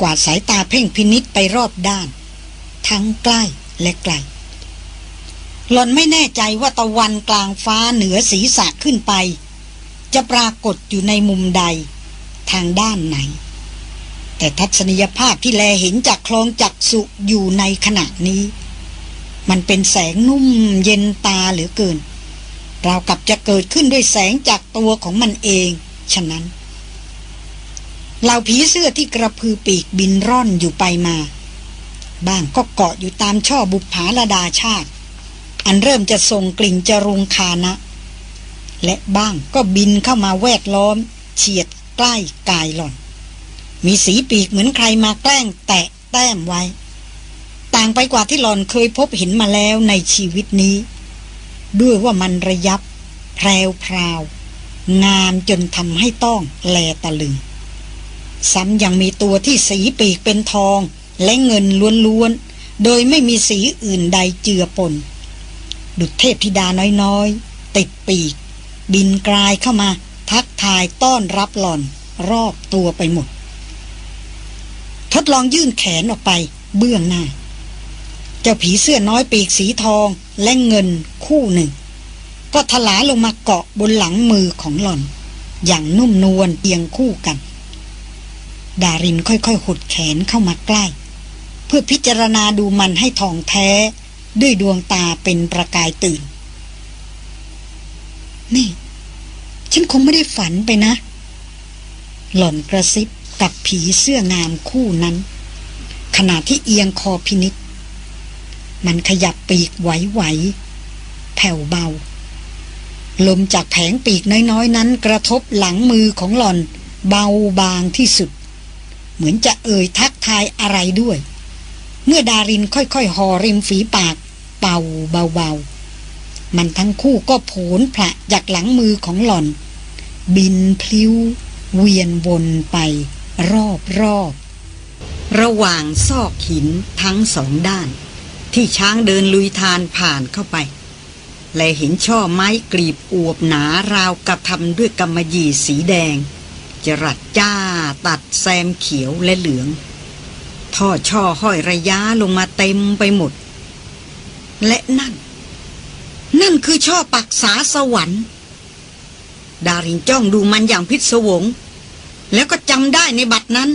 กวาดสายตาเพ่งพินิษไปรอบด้าน ทั้งใกล้และไกลหลอนไม่แน่ใจว่าตะวันกลางฟ้าเหนือศีรษะขึ้นไป จะปรากฏอยู่ในมุมใด ทางด้านไหน แต่ทัศนียภาพที่แลเห็นจากคลองจักสุอยู่ในขณะนี้ มันเป็นแสงนุ่มเย็นตาเหลือเกิน ราวกับจะเกิดขึ้นด้วยแสงจากตัวของมันเอง ฉะนั้นเหล่าผีเสื้อที่กระพือปีกบินร่อนอยู่ไปมา บ้างก็เกาะอยู่ตามช่อบุปผาลดาชาติ อันเริ่มจะส่งกลิ่นจรุงคานะ และบ้างก็บินเข้ามาแวดล้อม เฉียดใกล้กายหล่อน มีสีปีกเหมือนใครมาแกล้งแตะแต้มไว้ ต่างไปกว่าที่หลอนเคยพบเห็นมาแล้วในชีวิตนี้ ด้วยว่ามันระยับ แพรวพราว งามจนทำให้ต้องแลตะลึง ซ้ำยังมีตัวที่สีปีกเป็นทองและเงินล้วนๆ โดยไม่มีสีอื่นใดเจือปน ดุจเทพธิดาน้อยๆ ติดปีก บินกลายเข้ามา ทักทายต้อนรับหล่อน รอบตัวไปหมด ทดลองยื่นแขนออกไป เบื้องหน้า เจ้าผีเสื้อน้อยปีกสีทองและเงินคู่หนึ่ง ก็ทลาลงมาเกาะบนหลังมือของหล่อน อย่างนุ่มนวลเอียงคู่กัน ดารินค่อยๆหดแขนเข้ามาใกล้ เพื่อพิจารณาดูมันให้ทองแท้ ด้วยดวงตาเป็นประกายตื่น นี่ ฉันคงไม่ได้ฝันไปนะ หล่อนกระซิบ กับผีเสื้องามคู่นั้น ขณะที่เอียงคอพินิษมันขยับปีกไหวๆแผ่วเบา ลมจากแผงปีกน้อยๆ นั้น กระทบหลังมือของหล่อนเบาบางที่สุด เหมือนจะเอ่ยทักทายอะไรด้วย เมื่อดารินค่อยๆห่อริมฝีปาก เป่าเบาๆ มันทั้งคู่ก็โผนพระจากหลังมือของหล่อน บินพลิ้ว เวียนวนไป รอบรอบระหว่างซอกหินทั้งสองด้าน ที่ช้างเดินลุยทานผ่านเข้าไป และเห็นช่อไม้กรีบอวบหนาราวกับทำด้วยกำมะหยี่สีแดง จรัดจ้าตัดแซมเขียวและเหลืองท่อช่อห้อยระยะลงมาเต็มไปหมด และนั่น นั่นคือช่อปักษาสวรรค์ ดารินจ้องดูมันอย่างพิศวง แล้วก็จำได้ในบัตรนั้น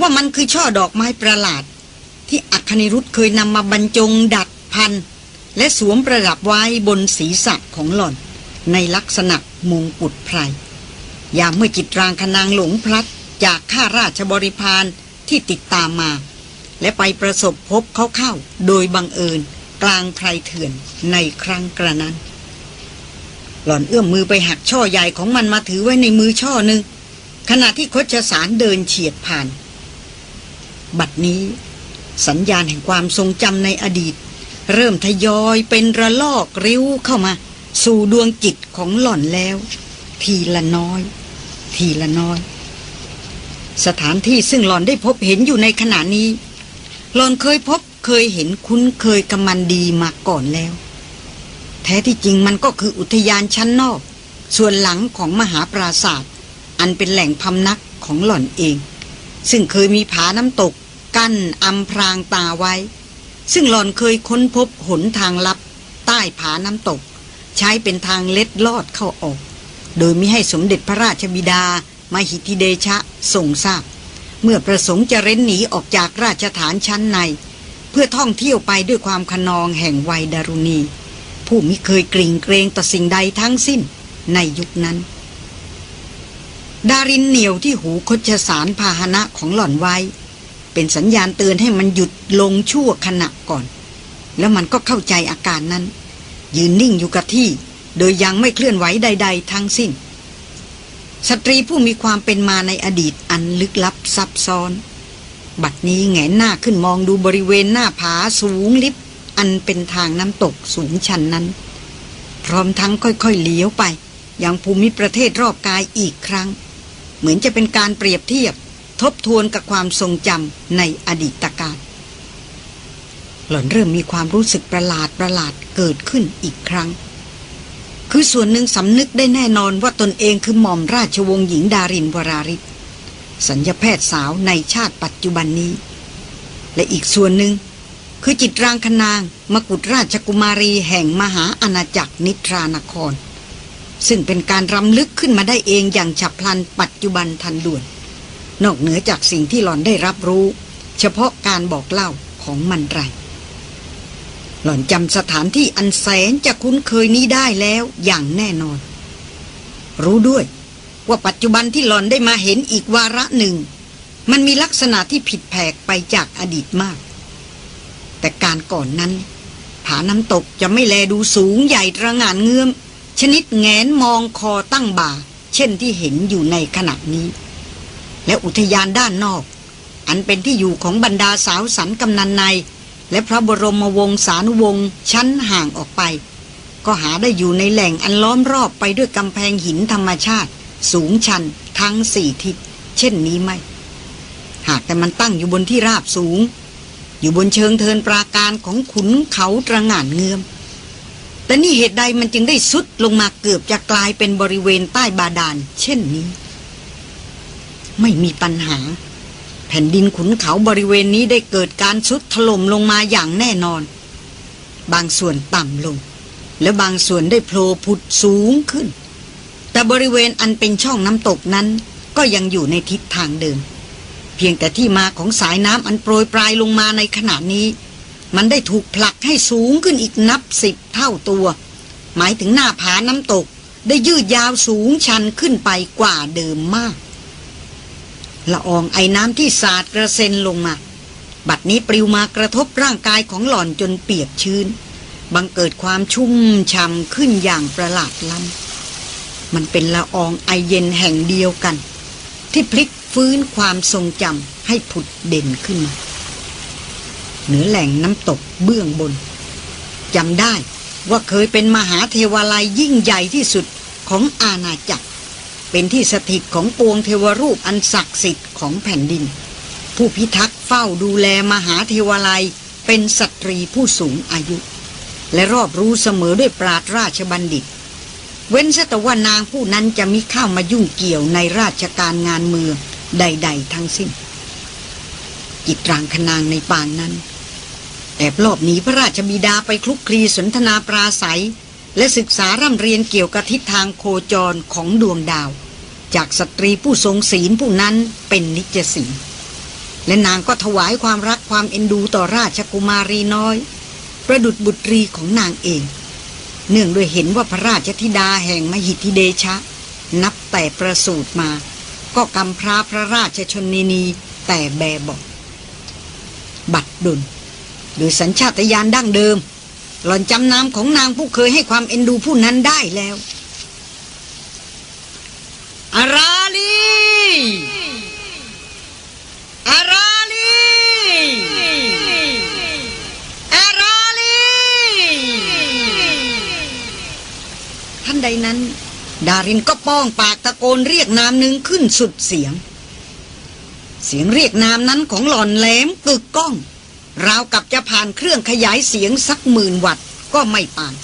ว่ามันคือช่อดอกไม้ประหลาด ที่อัคนิรุธเคยนำมาบรรจงดัดพันและสวมประดับไว้บนศีรษะของหล่อน ในลักษณะมงกุฎไพรยามเมื่อจิตรางคนางหลงพลัดจากข้าราชบริพารที่ติดตามมา และไปประสบพบเขาเข้า โดยบังเอิญกลางไพรเถื่อนในครั้งกระนั้น หล่อนเอื้อมมือไปหักช่อใหญ่ของมันมาถือไว้ในมือช่อหนึ่ง ขณะที่คชสารเดินเฉียดผ่าน บัดนี้ สัญญาณแห่งความทรงจำในอดีต เริ่มทยอยเป็นระลอกริ้วเข้ามา สู่ดวงจิตของหล่อนแล้ว ทีละน้อย ทีละน้อย สถานที่ซึ่งหล่อนได้พบเห็นอยู่ในขณะนี้ หล่อนเคยพบเคยเห็นคุ้นเคยกับมันดีมาก่อนแล้ว แท้ที่จริงมันก็คืออุทยานชั้นนอก ส่วนหลังของมหาปราศาสตร์ อันเป็นแหล่งพำนักของหล่อนเอง ซึ่งเคยมีผาน้ำตก กั้นอำพรางตาไว้ ซึ่งหล่อนเคยค้นพบหนทางลับ ใต้ผาน้ำตก ใช้เป็นทางเล็ดลอดเข้าออก โดยมิให้สมเด็จพระราชบิดามาหิติเดชะทรงทราบ เมื่อประสงค์จะเร้นหนีออกจากราชฐานชั้นใน เพื่อท่องเที่ยวไปด้วยความขนองแห่งวัยดารุณี ผู้มิเคยกริ่งเกรงต่อสิ่งใดทั้งสิ้นในยุคนั้น ดารินเหนียวที่หูคดชสารพาหนะของหล่อนไว้ เป็นสัญญาณเตือนให้มันหยุดลงชั่วขณะก่อน แล้วมันก็เข้าใจอาการนั้น ยืนนิ่งอยู่กับที่ โดยยังไม่เคลื่อนไหวใด ๆ ทั้งสิ้น สตรีผู้มีความเป็นมาในอดีตอันลึกลับซับซ้อน บัดนี้แงหน้าขึ้นมองดูบริเวณหน้าผาสูงลิบอันเป็นทางน้ำตกสูงชันนั้น พร้อมทั้งค่อยๆเลี้ยวไปยังภูมิประเทศรอบกายอีกครั้ง เหมือนจะเป็นการเปรียบเทียบ ทบทวนกับความทรงจำในอดีตการหล่อนเริ่มมีความรู้สึกประหลาดประหลาดเกิดขึ้นอีกครั้ง คือส่วนหนึ่งสำนึกได้แน่นอนว่าตนเองคือหม่อมราชวงศ์หญิงดารินวราริศสัญญาแพทย์สาวในชาติปัจจุบันนี้ และอีกส่วนหนึ่งคือจิตรางคนาง มกุฎราชกุมารีแห่งมหาอาณาจักรนิทรานคร ซึ่งเป็นการรำลึกขึ้นมาได้เองอย่างฉับพลันปัจจุบันทันด่วน นอกเหนือจากสิ่งที่หลอนได้รับรู้ เฉพาะการบอกเล่าของมันไรหล่อนจำสถานที่อันแสนจะคุ้นเคยนี้ได้แล้วอย่างแน่นอน รู้ด้วยว่าปัจจุบันที่หลอนได้มาเห็นอีกวาระหนึ่ง มันมีลักษณะที่ผิดแผกไปจากอดีตมาก แต่การก่อนนั้น ผาน้ำตกจะไม่แลดูสูงใหญ่ระงานเงื้อม ชนิดแงนมองคอตั้งบ่า เช่นที่เห็นอยู่ในขณะนี้ และอุทยานด้านนอก อันเป็นที่อยู่ของบรรดาสาวสันกำนันใน และพระบรมวงศานุวงศ์ชั้นห่างออกไป ก็หาได้อยู่ในแหล่งอันล้อมรอบไปด้วยกำแพงหินธรรมชาติ สูงชันทั้งสี่ทิศเช่นนี้ไม่ หากแต่มันตั้งอยู่บนที่ราบสูง อยู่บนเชิงเทินปราการของขุนเขาตระหง่านเงือม แต่นี่เหตุใดมันจึงได้สุดลงมาเกือบจะกลายเป็นบริเวณใต้บาดาล เช่นนี้ ไม่มีปัญหา แผ่นดินขุนเขาบริเวณนี้ได้เกิดการสุดถล่มลงมาอย่างแน่นอน บางส่วนต่ำลง และบางส่วนได้โผล่ผุดสูงขึ้น แต่บริเวณอันเป็นช่องน้ำตกนั้น ก็ยังอยู่ในทิศทางเดิม เพียงแต่ที่มาของสายน้ำอันโปรยปลายลงมาในขณะนี้ มันได้ถูกผลักให้สูงขึ้นอีกนับสิบเท่าตัว หมายถึงหน้าผาน้ำตก ได้ยืดยาวสูงชันขึ้นไปกว่าเดิมมาก ละอองไอ้น้ำที่สาดกระเซ็นลงมา บัดนี้ปลิวมากระทบร่างกายของหล่อนจนเปียกชื้น บังเกิดความชุ่มช่ำขึ้นอย่างประหลาดล้ำมันเป็นละอองไอเย็นแห่งเดียวกัน ที่พลิกฟื้นความทรงจำให้ผุดเด่นขึ้นมา เหนือแหล่งน้ำตกเบื้องบนจำได้ว่าเคยเป็นมหาเทวาลัยยิ่งใหญ่ที่สุดของอาณาจักร เป็นที่สถิตของปวงเทวรูปอันศักดิ์สิทธิ์ของแผ่นดิน ผู้พิทักษ์เฝ้าดูแลมหาเทวาลัยเป็นสตรีผู้สูงอายุ และรอบรู้เสมอด้วยปราดราชบัณฑิต เว้นแต่ว่านางผู้นั้นจะมิเข้ามายุ่งเกี่ยวในราชการงานเมืองใด ๆ ทั้งสิ้นจิตรางคนางในปานนั้น แอบลอบหนีพระราชบิดาไปคลุกคลีสนทนาปราศัย และศึกษาร่ำเรียนเกี่ยวกับทิศทางโคจรของดวงดาว จากสตรีผู้ทรงศีลผู้นั้นเป็นนิจศีลและนางก็ถวายความรักความเอ็นดูต่อราชกุมารีน้อย ประดุดบุตรีของนางเอง เนื่องด้วยเห็นว่าพระราชธิดาแห่งมหิทธิเดชะ นับแต่ประสูตรมา ก็กำพร้าพระราชชนนีแต่แบบอกบัดดุล โดยสัญชาตญาณดั้งเดิม หล่อนจำนามของนางผู้เคยให้ความเอ็นดูผู้นั้นได้แล้วอาราลีอาราลีอาราลีท่านใดนั้น ดารินก็ป้องปากตะโกนเรียกนามหนึ่งขึ้นสุดเสียง เสียงเรียกนามนั้นของหล่อนแหลมกึกก้อง ราวกับจะผ่านเครื่องขยายเสียงสักหมื่นวัตต์ก็ไม่ปาน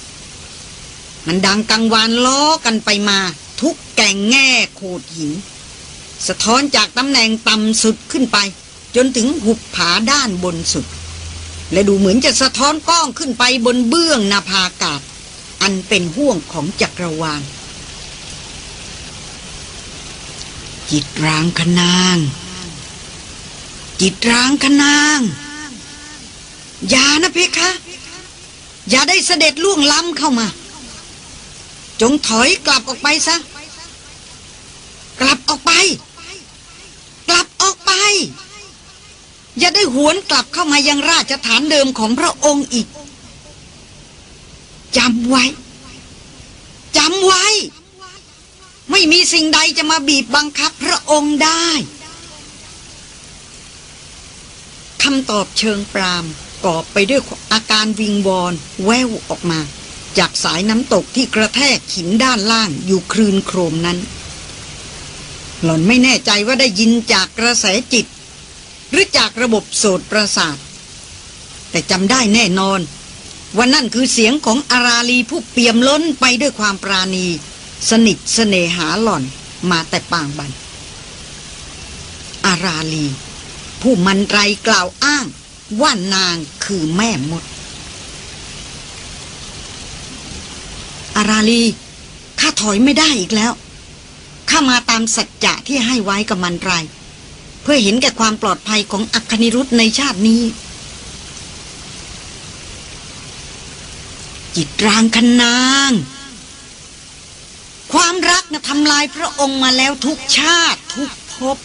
มันดังกังวานล้อกันไปมา ทุกแก่งแง่โขดหิน สะท้อนจากตำแหน่งต่ำสุดขึ้นไป จนถึงหุบผาด้านบนสุด และดูเหมือนจะสะท้อนก้องขึ้นไปบนเบื้องนาภากาศ อันเป็นห่วงของจักรวาลจิตรางคนาง จิตรางคนาง อย่านะเพคะ อย่าได้เสด็จล่วงล้ำเข้ามา จงถอยกลับออกไปซะ กลับออกไป กลับออกไป อย่าได้หวนกลับเข้ามายังราชฐานเดิมของพระองค์อีกจำไว้จำไว้ ไม่มีสิ่งใดจะมาบีบบังคับพระองค์ได้คำตอบเชิงปราม กอบไปด้วยอาการวิงวอนแววออกมา จากสายน้ำตกที่กระแทกหินด้านล่างอยู่คลืนโครมนั้น หล่อนไม่แน่ใจว่าได้ยินจากกระแสจิต หรือจากระบบโสตประสาท แต่จำได้แน่นอน ว่านั่นคือเสียงของอาราลีผู้เปี่ยมล้นไปด้วยความปราณี สนิทเสน่หาหล่อนมาแต่ปางบันอาราลี ผู้มันไรกล่าวอ้าง ว่านางคือแม่มด อาราลีข้าถอยไม่ได้อีกแล้วข้ามาตามสัจจะที่ให้ไว้กับมันไร เพื่อเห็นแก่ความปลอดภัยของอัคนิรุธในชาตินี้ จิตรางคนาง ความรักนะทำลายพระองค์มาแล้วทุกชาติทุกภพ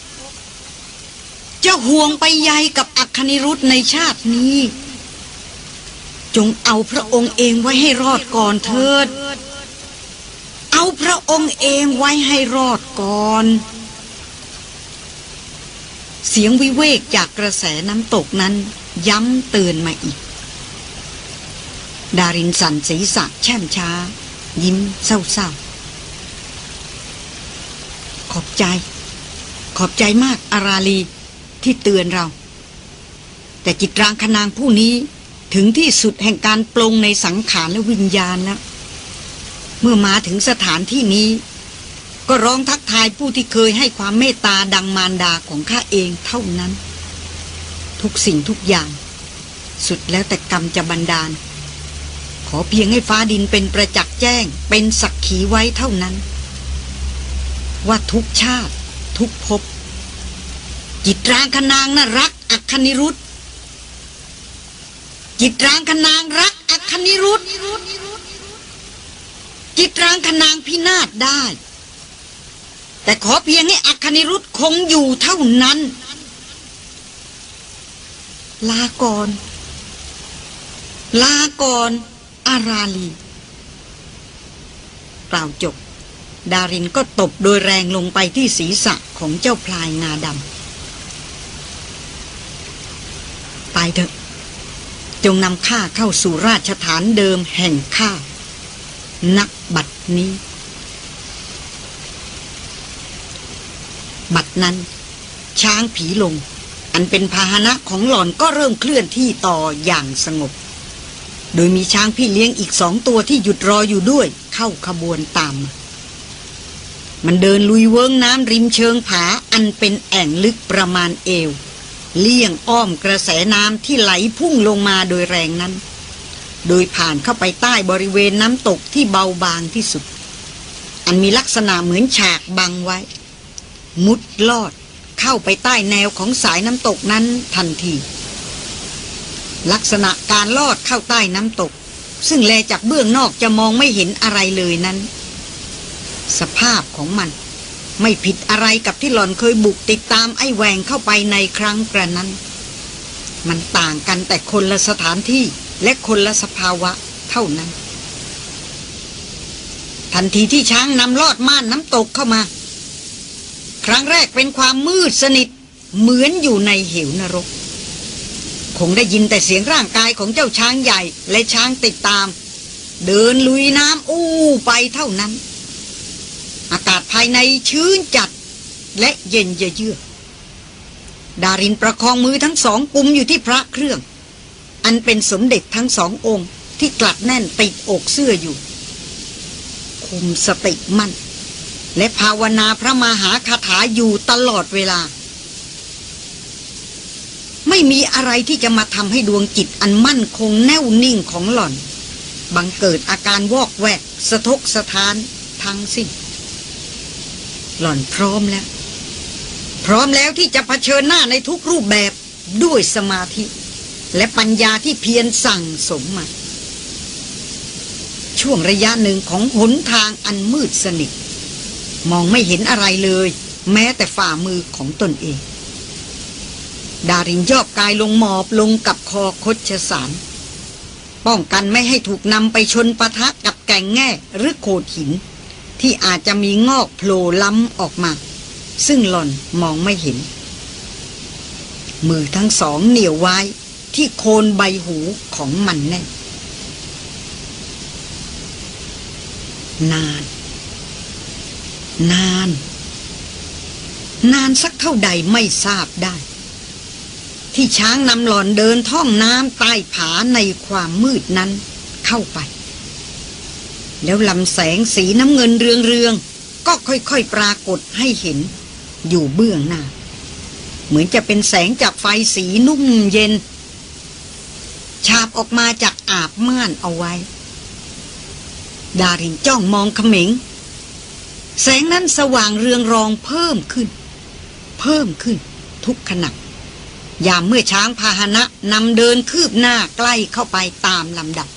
จะห่วงไปใยกับอัคนิรุธในชาตินี้ จงเอาพระองค์เองไว้ให้รอดก่อนเถิด เอาพระองค์เองไว้ให้รอดก่อน เสียงวิเวกจากกระแสน้ำตกนั้น ย้ำเตือนมาอีก ดารินสันศีรษะแช่มช้า ยิ้มเศร้าๆ ขอบใจ ขอบใจมากอาราลี ที่เตือนเรา แต่จิตรางคนางผู้นี้ถึงที่สุดแห่งการปลงในสังขารและวิญญาณแล้วเมื่อมาถึงสถานที่นี้ ก็ร้องทักทายผู้ที่เคยให้ความเมตตาดังมารดาของข้าเองเท่านั้น ทุกสิ่งทุกอย่าง สุดแล้วแต่กรรมจะบันดาล ขอเพียงให้ฟ้าดินเป็นประจักษ์แจ้ง เป็นสักขีไว้เท่านั้น ว่าทุกชาติ ทุกภพ จิตรางคนางน่ะรักอัคนิรุธจิตรางคนางรักอัคนิรุธจิตรางคนางพินาศได้ แต่ขอเพียงให้อัคนิรุธคงอยู่เท่านั้น ลาก่อน ลาก่อน อาราลี กล่าวจบดารินก็ตบโดยแรงลงไปที่ศีรษะของเจ้าพลายงาดำ ไปเถอะ จงนำข้าเข้าสู่ราชฐานเดิมแห่งข้านักบัตรนี้ บัตรนั้น ช้างผีลง อันเป็นพาหนะของหล่อนก็เริ่มเคลื่อนที่ต่ออย่างสงบ โดยมีช้างพี่เลี้ยงอีกสองตัวที่หยุดรออยู่ด้วยเข้าขบวนตาม มันเดินลุยเวิ้งน้ำริมเชิงผาอันเป็นแอ่งลึกประมาณเอว เลี่ยงอ้อมกระแสน้ำที่ไหลพุ่งลงมาโดยแรงนั้น โดยผ่านเข้าไปใต้บริเวณน้ำตกที่เบาบางที่สุด อันมีลักษณะเหมือนฉากบังไว้ มุดลอดเข้าไปใต้แนวของสายน้ำตกนั้นทันที ลักษณะการลอดเข้าใต้น้ำตก ซึ่งแลจากเบื้องนอกจะมองไม่เห็นอะไรเลยนั้น สภาพของมัน ไม่ผิดอะไรกับที่หล่อนเคยบุกติดตามไอ้แหวงเข้าไปในครั้งกระนั้น มันต่างกันแต่คนละสถานที่และคนละสภาวะเท่านั้น ทันทีที่ช้างนำลอดม่านน้ำตกเข้ามา ครั้งแรกเป็นความมืดสนิทเหมือนอยู่ในเหวนรก คงได้ยินแต่เสียงร่างกายของเจ้าช้างใหญ่และช้างติดตาม เดินลุยน้ำอู้ไปเท่านั้น อากาศภายในชื้นจัดและเย็นเยือกดารินประคองมือทั้งสองกุมอยู่ที่พระเครื่อง อันเป็นสมเด็จทั้งสององค์ที่กลัดแน่นติดอกเสื้ออยู่ คุมสติมั่น และภาวนาพระมหาคาถาอยู่ตลอดเวลา ไม่มีอะไรที่จะมาทำให้ดวงจิตอันมั่นคงแน่วนิ่งของหล่อน บังเกิดอาการวอกแวก สะทกสะท้านทั้งสิ้น หล่อนพร้อมแล้ว พร้อมแล้วที่จะะเผชิญหน้าในทุกรูปแบบด้วยสมาธิ และปัญญาที่เพียรสั่งสมมา ช่วงระยะหนึ่งของหนทางอันมืดสนิท มองไม่เห็นอะไรเลย แม้แต่ฝ่ามือของตนเอง ดารินย่อบกายลงหมอบลงกับคอคดชสารป้องกันไม่ให้ถูกนำไปชนปะทะกับแก่งแง่หรือโขดหิน ที่อาจจะมีงอกโผล่ล้ำออกมา ซึ่งหล่อนมองไม่เห็น มือทั้งสองเหนี่ยวไว้ที่โคนใบหูของมันแน่นนาน นาน นานสักเท่าใดไม่ทราบได้ ที่ช้างนำหลอนเดินท่องน้ำใต้ผาในความมืดนั้นเข้าไป แล้วลำแสงสีน้ำเงินเรืองๆ ก็ค่อยๆ ปรากฏให้เห็น อยู่เบื้องหน้า เหมือนจะเป็นแสงจากไฟสีนุ่มเย็น ฉาบออกมาจากอาบม่านเอาไว้ ดารินจ้องมองเขม็ง แสงนั้นสว่างเรืองรองเพิ่มขึ้น เพิ่มขึ้น ทุกขณะยามเมื่อช้างพาหนะนำเดินคืบหน้าใกล้เข้าไปตามลำดับ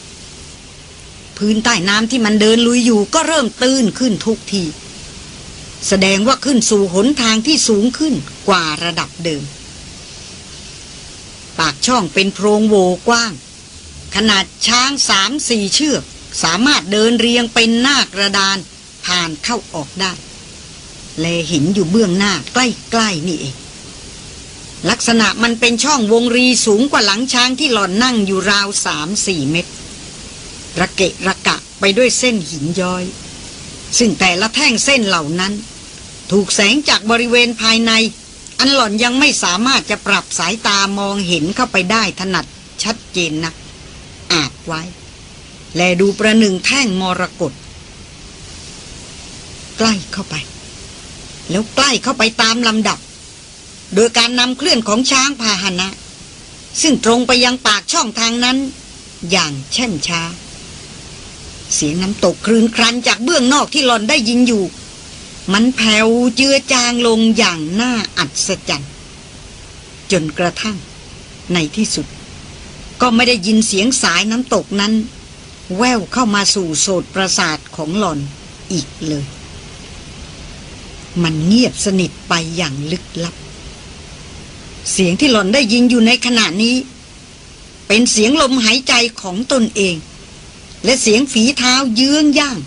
พื้นใต้น้ำที่มันเดินลุยอยู่ก็เริ่มตื้นขึ้นทุกที แสดงว่าขึ้นสู่หนทางที่สูงขึ้นกว่าระดับเดิม ปากช่องเป็นโพรงโหวกว้าง ขนาดช้างสามสี่เชือก สามารถเดินเรียงเป็นหน้ากระดานผ่านเข้าออกได้ แลหินอยู่เบื้องหน้าใกล้ๆนี่เองลักษณะมันเป็นช่องวงรีสูงกว่าหลังช้างที่หล่อนนั่งอยู่ราวสามสี่เมตร ระเกะระกะไปด้วยเส้นหินย้อย ซึ่งแต่ละแท่งเส้นเหล่านั้น ถูกแสงจากบริเวณภายใน อันหล่อนยังไม่สามารถจะปรับสายตามองเห็นเข้าไปได้ถนัดชัดเจนนักอาบไว้ และดูประหนึ่งแท่งมรกตใกล้เข้าไป แล้วใกล้เข้าไปตามลำดับ โดยการนำเคลื่อนของช้างพาหนะ ซึ่งตรงไปยังปากช่องทางนั้น อย่างเช่นช้า เสียงน้ำตกครืนครันจากเบื้องนอกที่หลอนได้ยินอยู่ มันแผ่วเจือจางลงอย่างน่าอัศจรรย์ จนกระทั่ง ในที่สุด ก็ไม่ได้ยินเสียงสายน้ำตกนั้น แววเข้ามาสู่โสดประสาทของหลอนอีกเลย มันเงียบสนิทไปอย่างลึกลับ เสียงที่หลอนได้ยินอยู่ในขณะนี้ เป็นเสียงลมหายใจของตนเอง และเสียงฝีเท้าเยื้องย่าง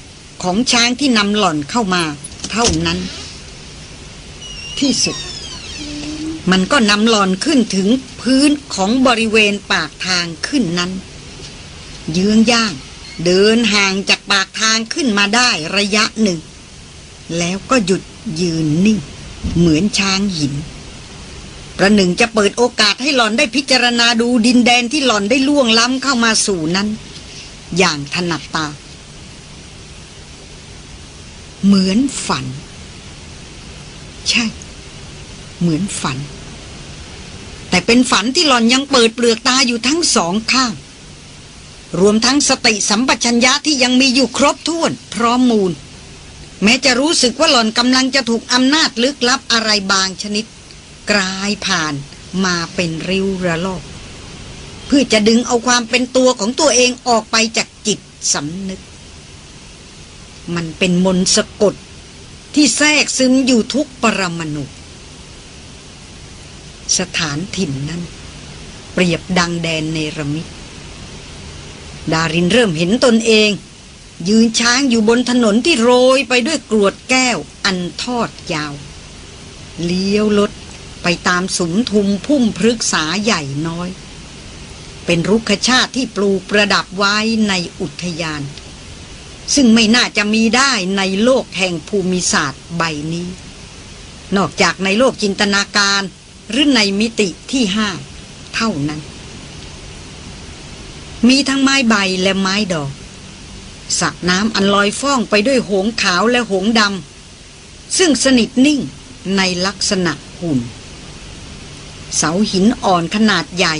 ของช้างที่นำหล่อนเข้ามาเท่านั้น ที่สุด มันก็นำหล่อนขึ้นถึงพื้นของบริเวณปากทางขึ้นนั้น เยื้องย่าง เดินห่างจากปากทางขึ้นมาได้ระยะหนึ่ง แล้วก็หยุดยืนนิ่ง เหมือนช้างหินประหนึ่งจะเปิดโอกาสให้หล่อนได้พิจารณาดูดินแดนที่หล่อนได้ล่วงล้ำเข้ามาสู่นั้น อย่างถนัดตา เหมือนฝัน ใช่ เหมือนฝัน แต่เป็นฝันที่หล่อนยังเปิดเปลือกตาอยู่ทั้งสองข้าง รวมทั้งสติสัมปชัญญะที่ยังมีอยู่ครบถ้วน พร้อมมูล แม้จะรู้สึกว่าหล่อนกำลังจะถูกอำนาจลึกลับอะไรบางชนิด กลายผ่านมาเป็นริ้วระลอก พื่อจะดึงเอาความเป็นตัวของตัวเองออกไปจากจิตสำนึก มันเป็นมนสะกดที่แทรกซึมอยู่ทุกปรมาณูสถานถิ่นนั้น เปรียบดังแดนเนรมิตดารินเริ่มเห็นตนเอง ยืนช้างอยู่บนถนนที่โรยไปด้วยกรวดแก้วอันทอดยาว เลี้ยวรถไปตามสุมทุมพุ่มพฤกษาใหญ่น้อย เป็นรุกขชาติที่ปลูกประดับไว้ในอุทยาน ซึ่งไม่น่าจะมีได้ในโลกแห่งภูมิศาสตร์ใบนี้ นอกจากในโลกจินตนาการ หรือในมิติที่ห้าเท่านั้น มีทั้งไม้ใบและไม้ดอกสระน้ำอันลอยฟ้องไปด้วยหงขาวและหงดำซึ่งสนิทนิ่งในลักษณะหุ่น เสาหินอ่อนขนาดใหญ่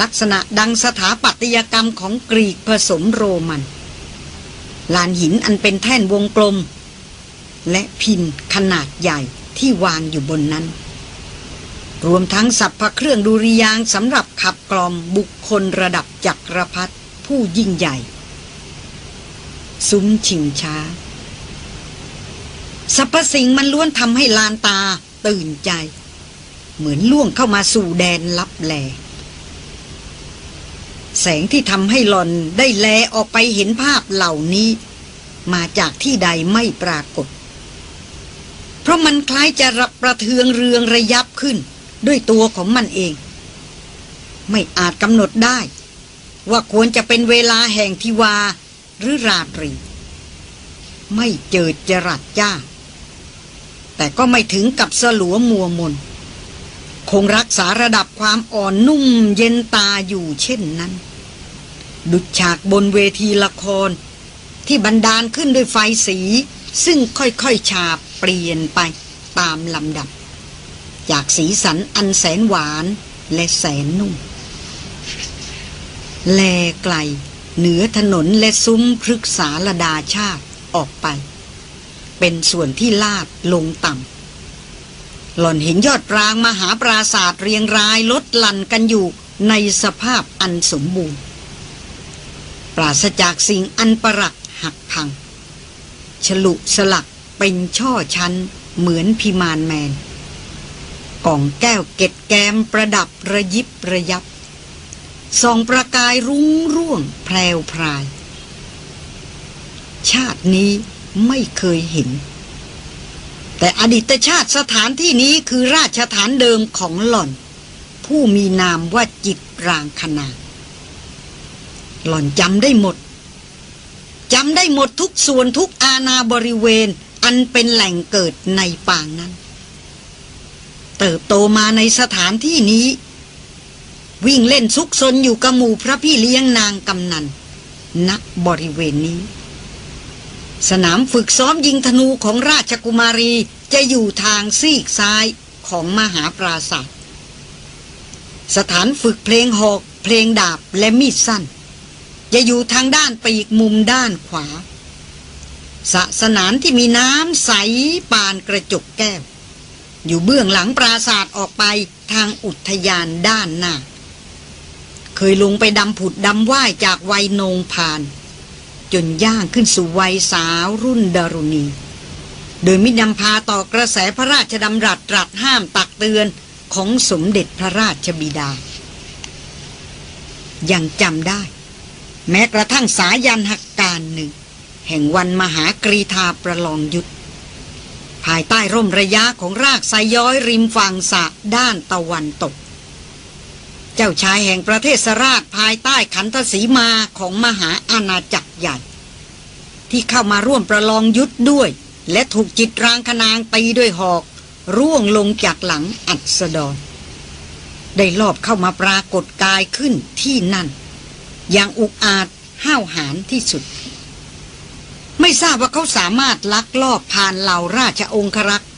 ลักษณะดังสถาปัตยกรรมของกรีกผสมโรมัน ลานหินอันเป็นแท่นวงกลม และพินขนาดใหญ่ที่วางอยู่บนนั้น รวมทั้งสัพพเครื่องดุริยางสำหรับขับกลอมบุคคลระดับจักรพรรดิผู้ยิ่งใหญ่ ซุ้มชิงช้าสรรพสิ่งมันล้วนทำให้ลานตาตื่นใจ เหมือนล่วงเข้ามาสู่แดนลับแหล แสงที่ทำให้หลอนได้แลออกไปเห็นภาพเหล่านี้ มาจากที่ใดไม่ปรากฏ เพราะมันคล้ายจะรับประเทืองเรืองระยับขึ้น ด้วยตัวของมันเอง ไม่อาจกำหนดได้ ว่าควรจะเป็นเวลาแห่งทิวาหรือราตรี ไม่เจิดจรัสจ้า แต่ก็ไม่ถึงกับสลัวมัวมน คงรักษาระดับความอ่อนนุ่มเย็นตาอยู่เช่นนั้น ดุจฉากบนเวทีละคร ที่บันดาลขึ้นด้วยไฟสี ซึ่งค่อยๆ ฉาบเปลี่ยนไปตามลำดับ จากสีสันอันแสนหวานและแสนนุ่ม แลไกล เหนือถนนและซุ้มพฤกษาลดาชาติออกไป เป็นส่วนที่ลาดลงต่ำ หล่อนเห็นยอดปรางมหาปราศาสตร์เรียงรายลดลันกันอยู่ในสภาพอันสมบูรณ์ ปราศจากสิ่งอันประหลักหักพัง ฉลุสลักเป็นช่อชั้นเหมือนพิมานแมน กล่องแก้วเก็ดแกมประดับระยิบระยับส่องประกายรุ้งร่วงแพรวพราย ชาตินี้ไม่เคยเห็น แต่อดีตชาติสถานที่นี้คือราชฐานเดิมของหล่อน ผู้มีนามว่าจิตรางคณาหล่อนจำได้หมดจำได้หมดทุกส่วนทุกอาณาบริเวณ อันเป็นแหล่งเกิดในปางนั้น เติบโตมาในสถานที่นี้ วิ่งเล่นซุกซนอยู่กับหมู่พระพี่เลี้ยงนางกำนันณบริเวณนี้ สนามฝึกซ้อมยิงธนูของราชกุมารีจะอยู่ทางซีกซ้ายของมหาปราศาสตร์สถานฝึกเพลงหอก เพลงดาบและมีดสั้น จะอยู่ทางด้านปีกมุมด้านขวาสสนานที่มีน้ำใสปานกระจกแก้ว อยู่เบื้องหลังปราศาสตร์ออกไปทางอุทยานด้านหน้า เคยลงไปดำผุดดำว่ายจากวัยนงผ่าน จนย่างขึ้นสู่วัยสาวรุ่นดารุณี โดยมินำพาต่อกระแสพระราชดำรัสตรัสห้ามตักเตือนของสมเด็จพระราชบิดา ยังจำได้ แม้กระทั่งสายันหักการหนึ่ง แห่งวันมหากรีธาประลองยุทธภายใต้ร่มระยะของรากไซย้อยริมฝั่งสะด้านตะวันตก เจ้าชายแห่งประเทศสราชภายใต้ขันธสีมาของมหาอาณาจักรใหญ่ ที่เข้ามาร่วมประลองยุทธด้วย และถูกจิตรางคนางตีด้วยหอก ร่วงลงจากหลังอัศดร ได้ลอบเข้ามาปรากฏกายขึ้นที่นั่น อย่างอุกอาจห้าวหาญที่สุด ไม่ทราบว่าเขาสามารถลักลอบผ่านเหล่าราชองครักษ์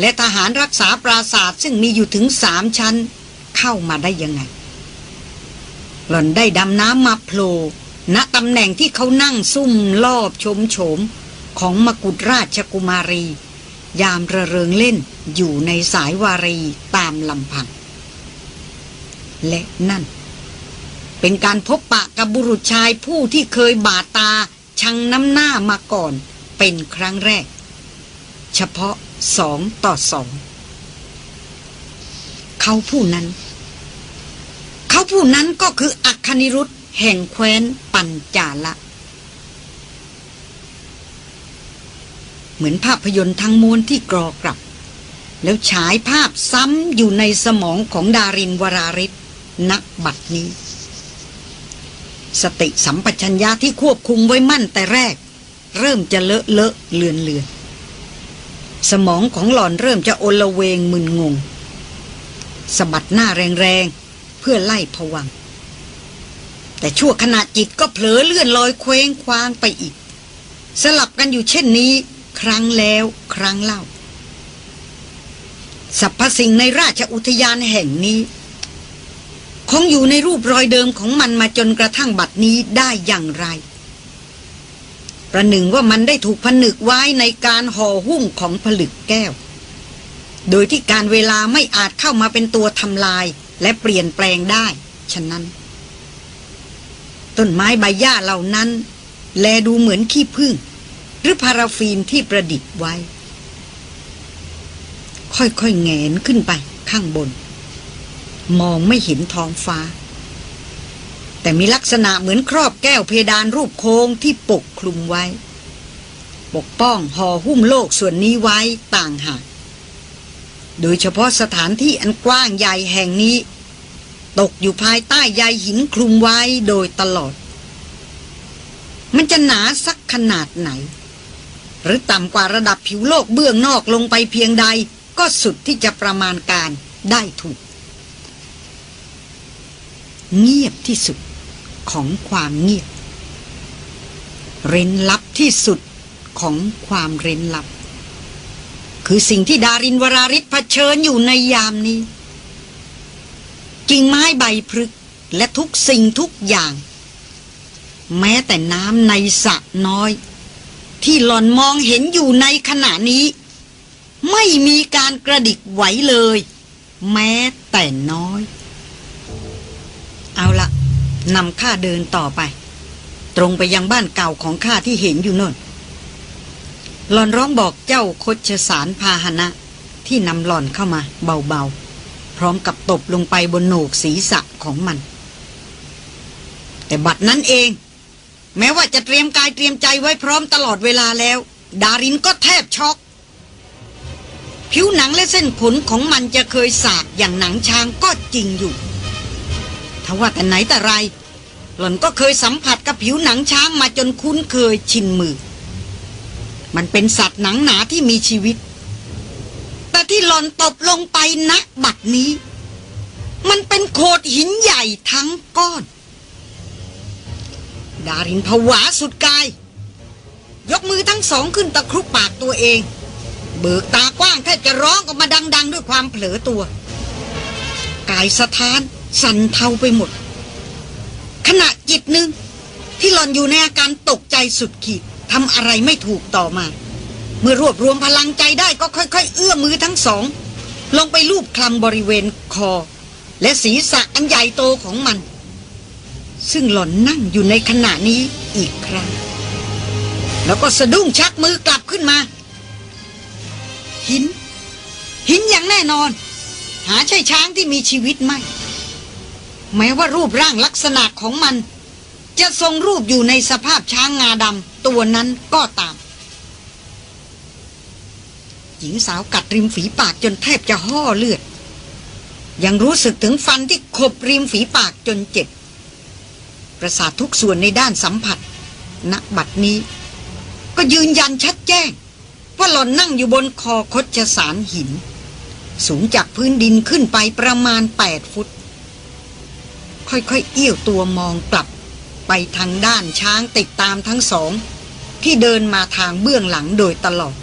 และทหารรักษาปราศาสตร์ซึ่งมีอยู่ถึงสามชั้น เข้ามาได้ยังไง หล่อนได้ดำน้ำมาโผล่ณตำแหน่งที่เขานั่งซุ่มรอบชมโฉมของมกุฎราชกุมารี ยามระเริงเล่นอยู่ในสายวารีตามลำพัง และนั่น เป็นการพบปะกับบุรุษชายผู้ที่เคยบาดตาชังน้ำหน้ามาก่อนเป็นครั้งแรก เฉพาะสองต่อสอง เขาผู้นั้น เขาผู้นั้นก็คืออัคนิรุธแห่งแคว้นปัญจาละ เหมือนภาพยนตร์ทั้งมวลที่กรอกลับ แล้วฉายภาพซ้ำอยู่ในสมองของดารินวราริศนักบัตรนี้ สติสัมปชัญญะที่ควบคุมไว้มั่นแต่แรก เริ่มจะเลอะเลอะเลือนเลือนสมองของหล่อนเริ่มจะโอลเวงมึนงงสะบัดหน้าแรงๆ เพื่อไล่ผวัง แต่ชั่วขณะจิตก็เผลอเลื่อนลอยเคว้งคว้างไปอีก สลับกันอยู่เช่นนี้ ครั้งแล้วครั้งเล่าสรรพสิ่งในราชอุทยานแห่งนี้ คงอยู่ในรูปรอยเดิมของมันมาจนกระทั่งบัดนี้ได้อย่างไร ประหนึ่งว่ามันได้ถูกผนึกไว้ในการห่อหุ้มของผลึกแก้ว โดยที่การเวลาไม่อาจเข้ามาเป็นตัวทำลาย และเปลี่ยนแปลงได้ ฉะนั้น ต้นไม้ใบหญ้าเหล่านั้น แลดูเหมือนขี้ผึ้งหรือพาราฟีนที่ประดิษฐ์ไว้ ค่อยๆแงนขึ้นไปข้างบน มองไม่เห็นท้องฟ้า แต่มีลักษณะเหมือนครอบแก้วเพดานรูปโค้งที่ปกคลุมไว้ ปกป้องห่อหุ้มโลกส่วนนี้ไว้ต่างหากโดยเฉพาะสถานที่อันกว้างใหญ่แห่งนี้ ตกอยู่ภายใต้ใยหินคลุมไว้โดยตลอด มันจะหนาสักขนาดไหน หรือต่ำกว่าระดับผิวโลกเบื้องนอกลงไปเพียงใด ก็สุดที่จะประมาณการได้ถูก เงียบที่สุดของความเงียบ เร้นลับที่สุดของความเร้นลับ คือสิ่งที่ดารินวราริศเผชิญอยู่ในยามนี้ กิ่งไม้ใบพฤกและทุกสิ่งทุกอย่าง แม้แต่น้ำในสระน้อย ที่หล่อนมองเห็นอยู่ในขณะนี้ ไม่มีการกระดิกไหวเลย แม้แต่น้อย เอาละนำข้าเดินต่อไป ตรงไปยังบ้านเก่าของข้าที่เห็นอยู่น่นหลอนร้องบอกเจ้าคดชสารพาหนะ ที่นำหล่อนเข้ามาเบาๆ ร้อมกับตบลงไปบนโหนกศีรษะของมัน แต่บัดนั้นเอง แม้ว่าจะเตรียมกายเตรียมใจไว้พร้อมตลอดเวลาแล้ว ดารินก็แทบช็อก ผิวหนังและเส้นขนของมันจะเคยสากอย่างหนังช้างก็จริงอยู่ทว่าแต่ไหนแต่ไรหล่อนก็เคยสัมผัสกับผิวหนังช้างมาจนคุ้นเคยชินมือ มันเป็นสัตว์หนังหนาที่มีชีวิต ที่หล่อนตบลงไปนักบัดนี้ มันเป็นโขดหินใหญ่ทั้งก้อน ดารินผวาสุดกาย ยกมือทั้งสองขึ้นตะครุบปากตัวเอง เบิกตากว้างแทบจะร้องออกมาดัง ๆ ด้วยความเผลอตัว กายสะท้านสั่นเทาไปหมด ขณะจิตหนึ่งที่หลอนอยู่ในอาการตกใจสุดขีดทำอะไรไม่ถูกต่อมา เมื่อรวบรวมพลังใจได้ก็ค่อย ๆ เอื้อมมือทั้งสอง ลงไปลูบคลำบริเวณคอ และศีรษะอันใหญ่โตของมัน ซึ่งหล่อนนั่งอยู่ในขณะนี้อีกครั้ง แล้วก็สะดุ้งชักมือกลับขึ้นมา หิน หินอย่างแน่นอน หาใช่ช้างที่มีชีวิตไม่ แม้ว่ารูปร่างลักษณะของมัน จะทรงรูปอยู่ในสภาพช้างงาดำตัวนั้นก็ตาม หญิงสาวกัดริมฝีปากจนแทบจะห่อเลือด ยังรู้สึกถึงฟันที่ขบริมฝีปากจนเจ็บ ประสาททุกส่วนในด้านสัมผัสณบัดนี้ ก็ยืนยันชัดแจ้ง ว่าหล่อนนั่งอยู่บนคอคดจสารหิน สูงจากพื้นดินขึ้นไปประมาณแปดฟุต ค่อยๆเอี้ยวตัวมองกลับไปทางด้านช้างติดตามทั้งสอง ที่เดินมาทางเบื้องหลังโดยตลอด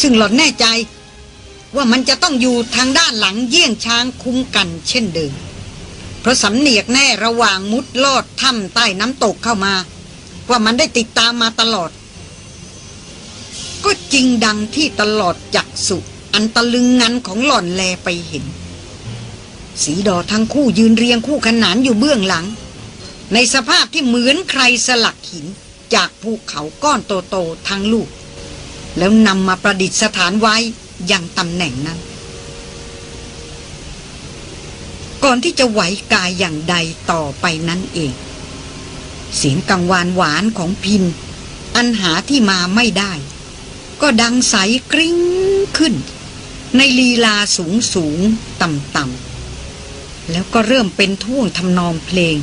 ซึ่งหล่อนแน่ใจ ว่ามันจะต้องอยู่ทางด้านหลังเยี่ยงช้างคุ้มกันเช่นเดิม เพราะสำเนียกแน่ระหว่างมุดลอดถ้ำใต้น้ำตกเข้ามา ว่ามันได้ติดตามมาตลอด ก็จริงดังที่ตลอดจักสุอันตะลึงงันของหล่อนแลไปเห็น สีดอทั้งคู่ยืนเรียงคู่ขนานอยู่เบื้องหลัง ในสภาพที่เหมือนใครสลักหินจากภูเขาก้อนโตๆทั้งลูก แล้วนำมาประดิษฐานไว้อย่างตำแหน่งนั้น ก่อนที่จะไหวกายอย่างใดต่อไปนั้นเอง เสียงกังวานหวานของพิน อันหาที่มาไม่ได้ ก็ดังใสกริ้งขึ้น ในลีลาสูงสูงต่ำต่ำแล้วก็เริ่มเป็นท่วงทำนองเพลง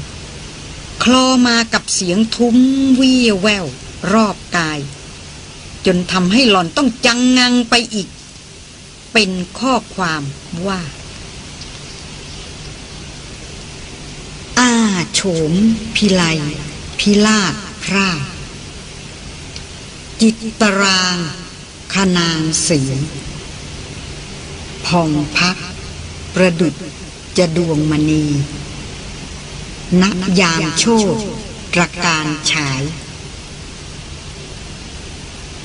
คลอมากับเสียงทุ้มวิวแวว รอบกาย จนทำให้หล่อนต้องจังงังไปอีก เป็นข้อความว่า อาโฉม พิไล พิลาดพร่าจิตตรางคนางเสียงพองพัก ประดุดจะดวงมณี นักยามโชดตรการฉาย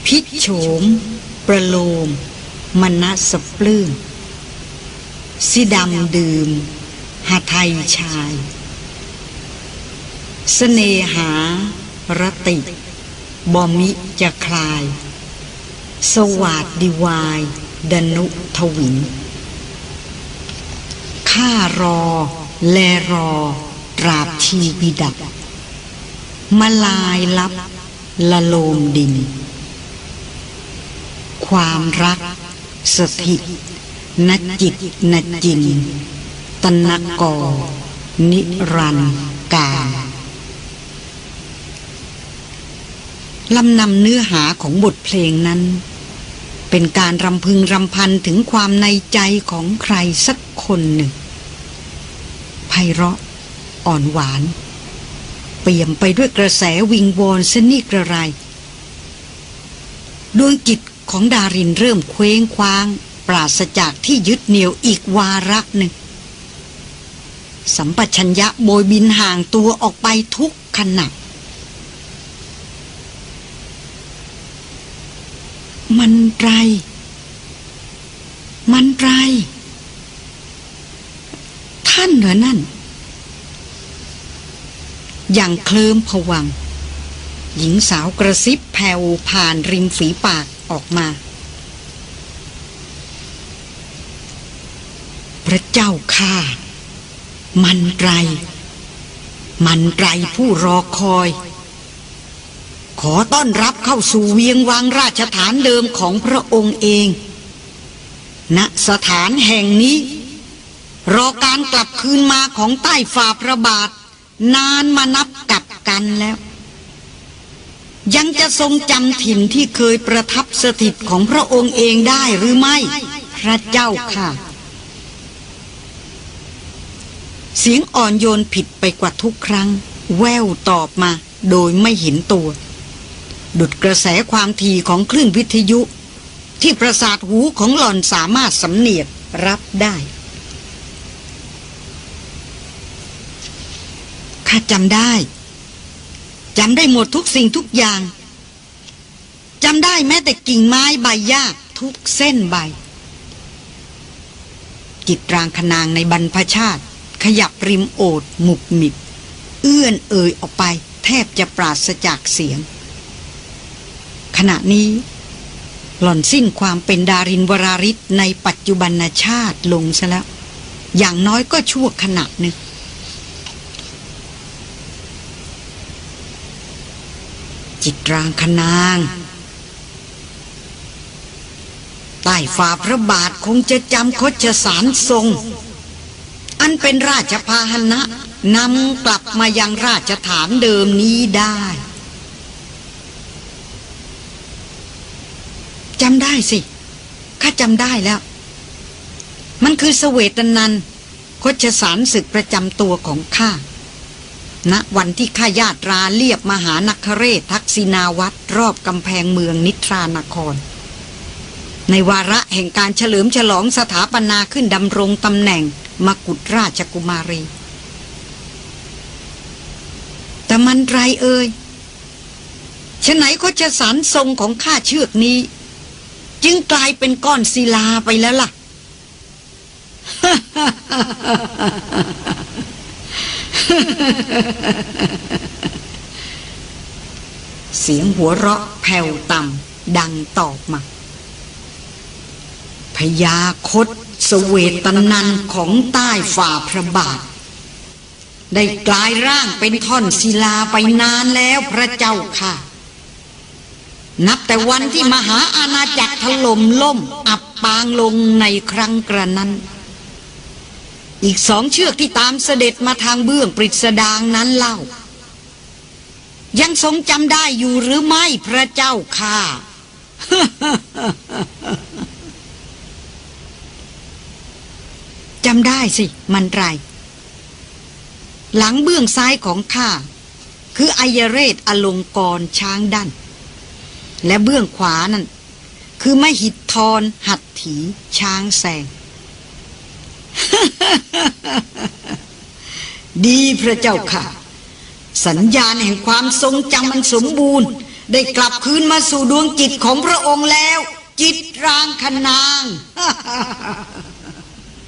พิโฉม ประโลม มณสปลื้มสิดำดื่มหาไทยชายสเสนหารติ บอมิจะคลาย สวาดดิวาย ดนุทวินข้ารอ แลรอ ตราบชีวิดับมาลายลับละโลมดิน ความรัก สถิตนจิตนจิน ตนกอนิรันการลำนำเนื้อหาของบทเพลงนั้น เป็นการรำพึงรำพันถึงความในใจของใครสักคนหนึ่งไพเราะ อ่อนหวาน เปี่ยมไปด้วยกระแสวิงวอนเสนิกระไรดวงจิต ของดารินเริ่มเคว้งคว้าง ปราศจากที่ยึดเหนี่ยวอีกวาระหนึ่ง สัมปชัญญะโบยบินห่างตัวออกไปทุกขณะมันไร มันไร ท่านเหรอนั่น อย่างเคลิมผวัง หญิงสาวกระซิบแผ่วผ่านริมฝีปาก ออกมา พระเจ้าข้ามันไรมันไรผู้รอคอย ขอต้อนรับเข้าสู่เวียงวังราชฐานเดิมของพระองค์เอง ณสถานแห่งนี้ รอการกลับคืนมาของใต้ฝ่าพระบาท นานมานับกับกันแล้ว ยังจะทรงจำถิ่นที่เคยประทับสถิตของพระองค์เองได้หรือไม่ พระเจ้าค่ะ เสียงอ่อนโยนผิดไปกว่าทุกครั้ง แววตอบมาโดยไม่เห็นตัว ดุดกระแสความถี่ของคลื่นวิทยุ ที่ประสาทหูของหล่อนสามารถสำเนียกรับได้ข้าจำได้ จำได้หมดทุกสิ่งทุกอย่างจำได้แม้แต่กิ่งไม้ใบหญ้าทุกเส้นใบ จิตรางคนางในบรรพชาติ ขยับริมโอดหมุกหมิบ เอื้อนเอ่ยออกไป แทบจะปราศจากเสียง ขณะนี้ หล่อนสิ้นความเป็นดารินวราริศในปัจจุบันชาติลงซะแล้ว อย่างน้อยก็ชั่วขณะหนึ่ง จิตรางคนาง ใต้ฝ่าพระบาทคงจะจำคดสารทรง อันเป็นราชพาหนะนำกลับมายังราชฐานเดิมนี้ได้จำได้สิ ข้าจำได้แล้ว มันคือสเวตนันคชสารศึกประจำตัวของข้า ณวันที่ข้าญาตราเลียบมหานคเรศทักษินาวัตรรอบกำแพงเมืองนิทรานคร ในวาระแห่งการเฉลิมฉลองสถาปนาขึ้นดำรงตำแหน่งมกุฎราชกุมารี แต่มันไรเอ่ยฉะไหนก็จะสารทรงของข้าเชือกนี้ จึงกลายเป็นก้อนศิลาไปแล้วล่ะ เสียงหัวเราะแผ่วต่ำดังตอบมาพยาคตสเวตนันของใต้ฝ่าพระบาท ได้กลายร่างเป็นท่อนศิลาไปนานแล้วพระเจ้าค่ะ นับแต่วันที่มหาอาณาจักรถล่มล่ม อับปางลงในครั้งกระนั้น อีกสองเชือกที่ตามเสด็จมาทางเบื้องปริศดางนั้นเล่า ยังทรงจำได้อยู่หรือไม่พระเจ้าค่ะ จำได้สิมันไร หลังเบื้องซ้ายของข้า คืออายเรศอลงกรช้างดันและเบื้องขวานั่น คือไม่หิดทอนหัดถีช้างแสง ดีพระเจ้าค่ะ สัญญาณแห่งความทรงจำมันสมบูรณ์ ได้กลับคืนมาสู่ดวงจิตของพระองค์แล้ว จิตรางคนาง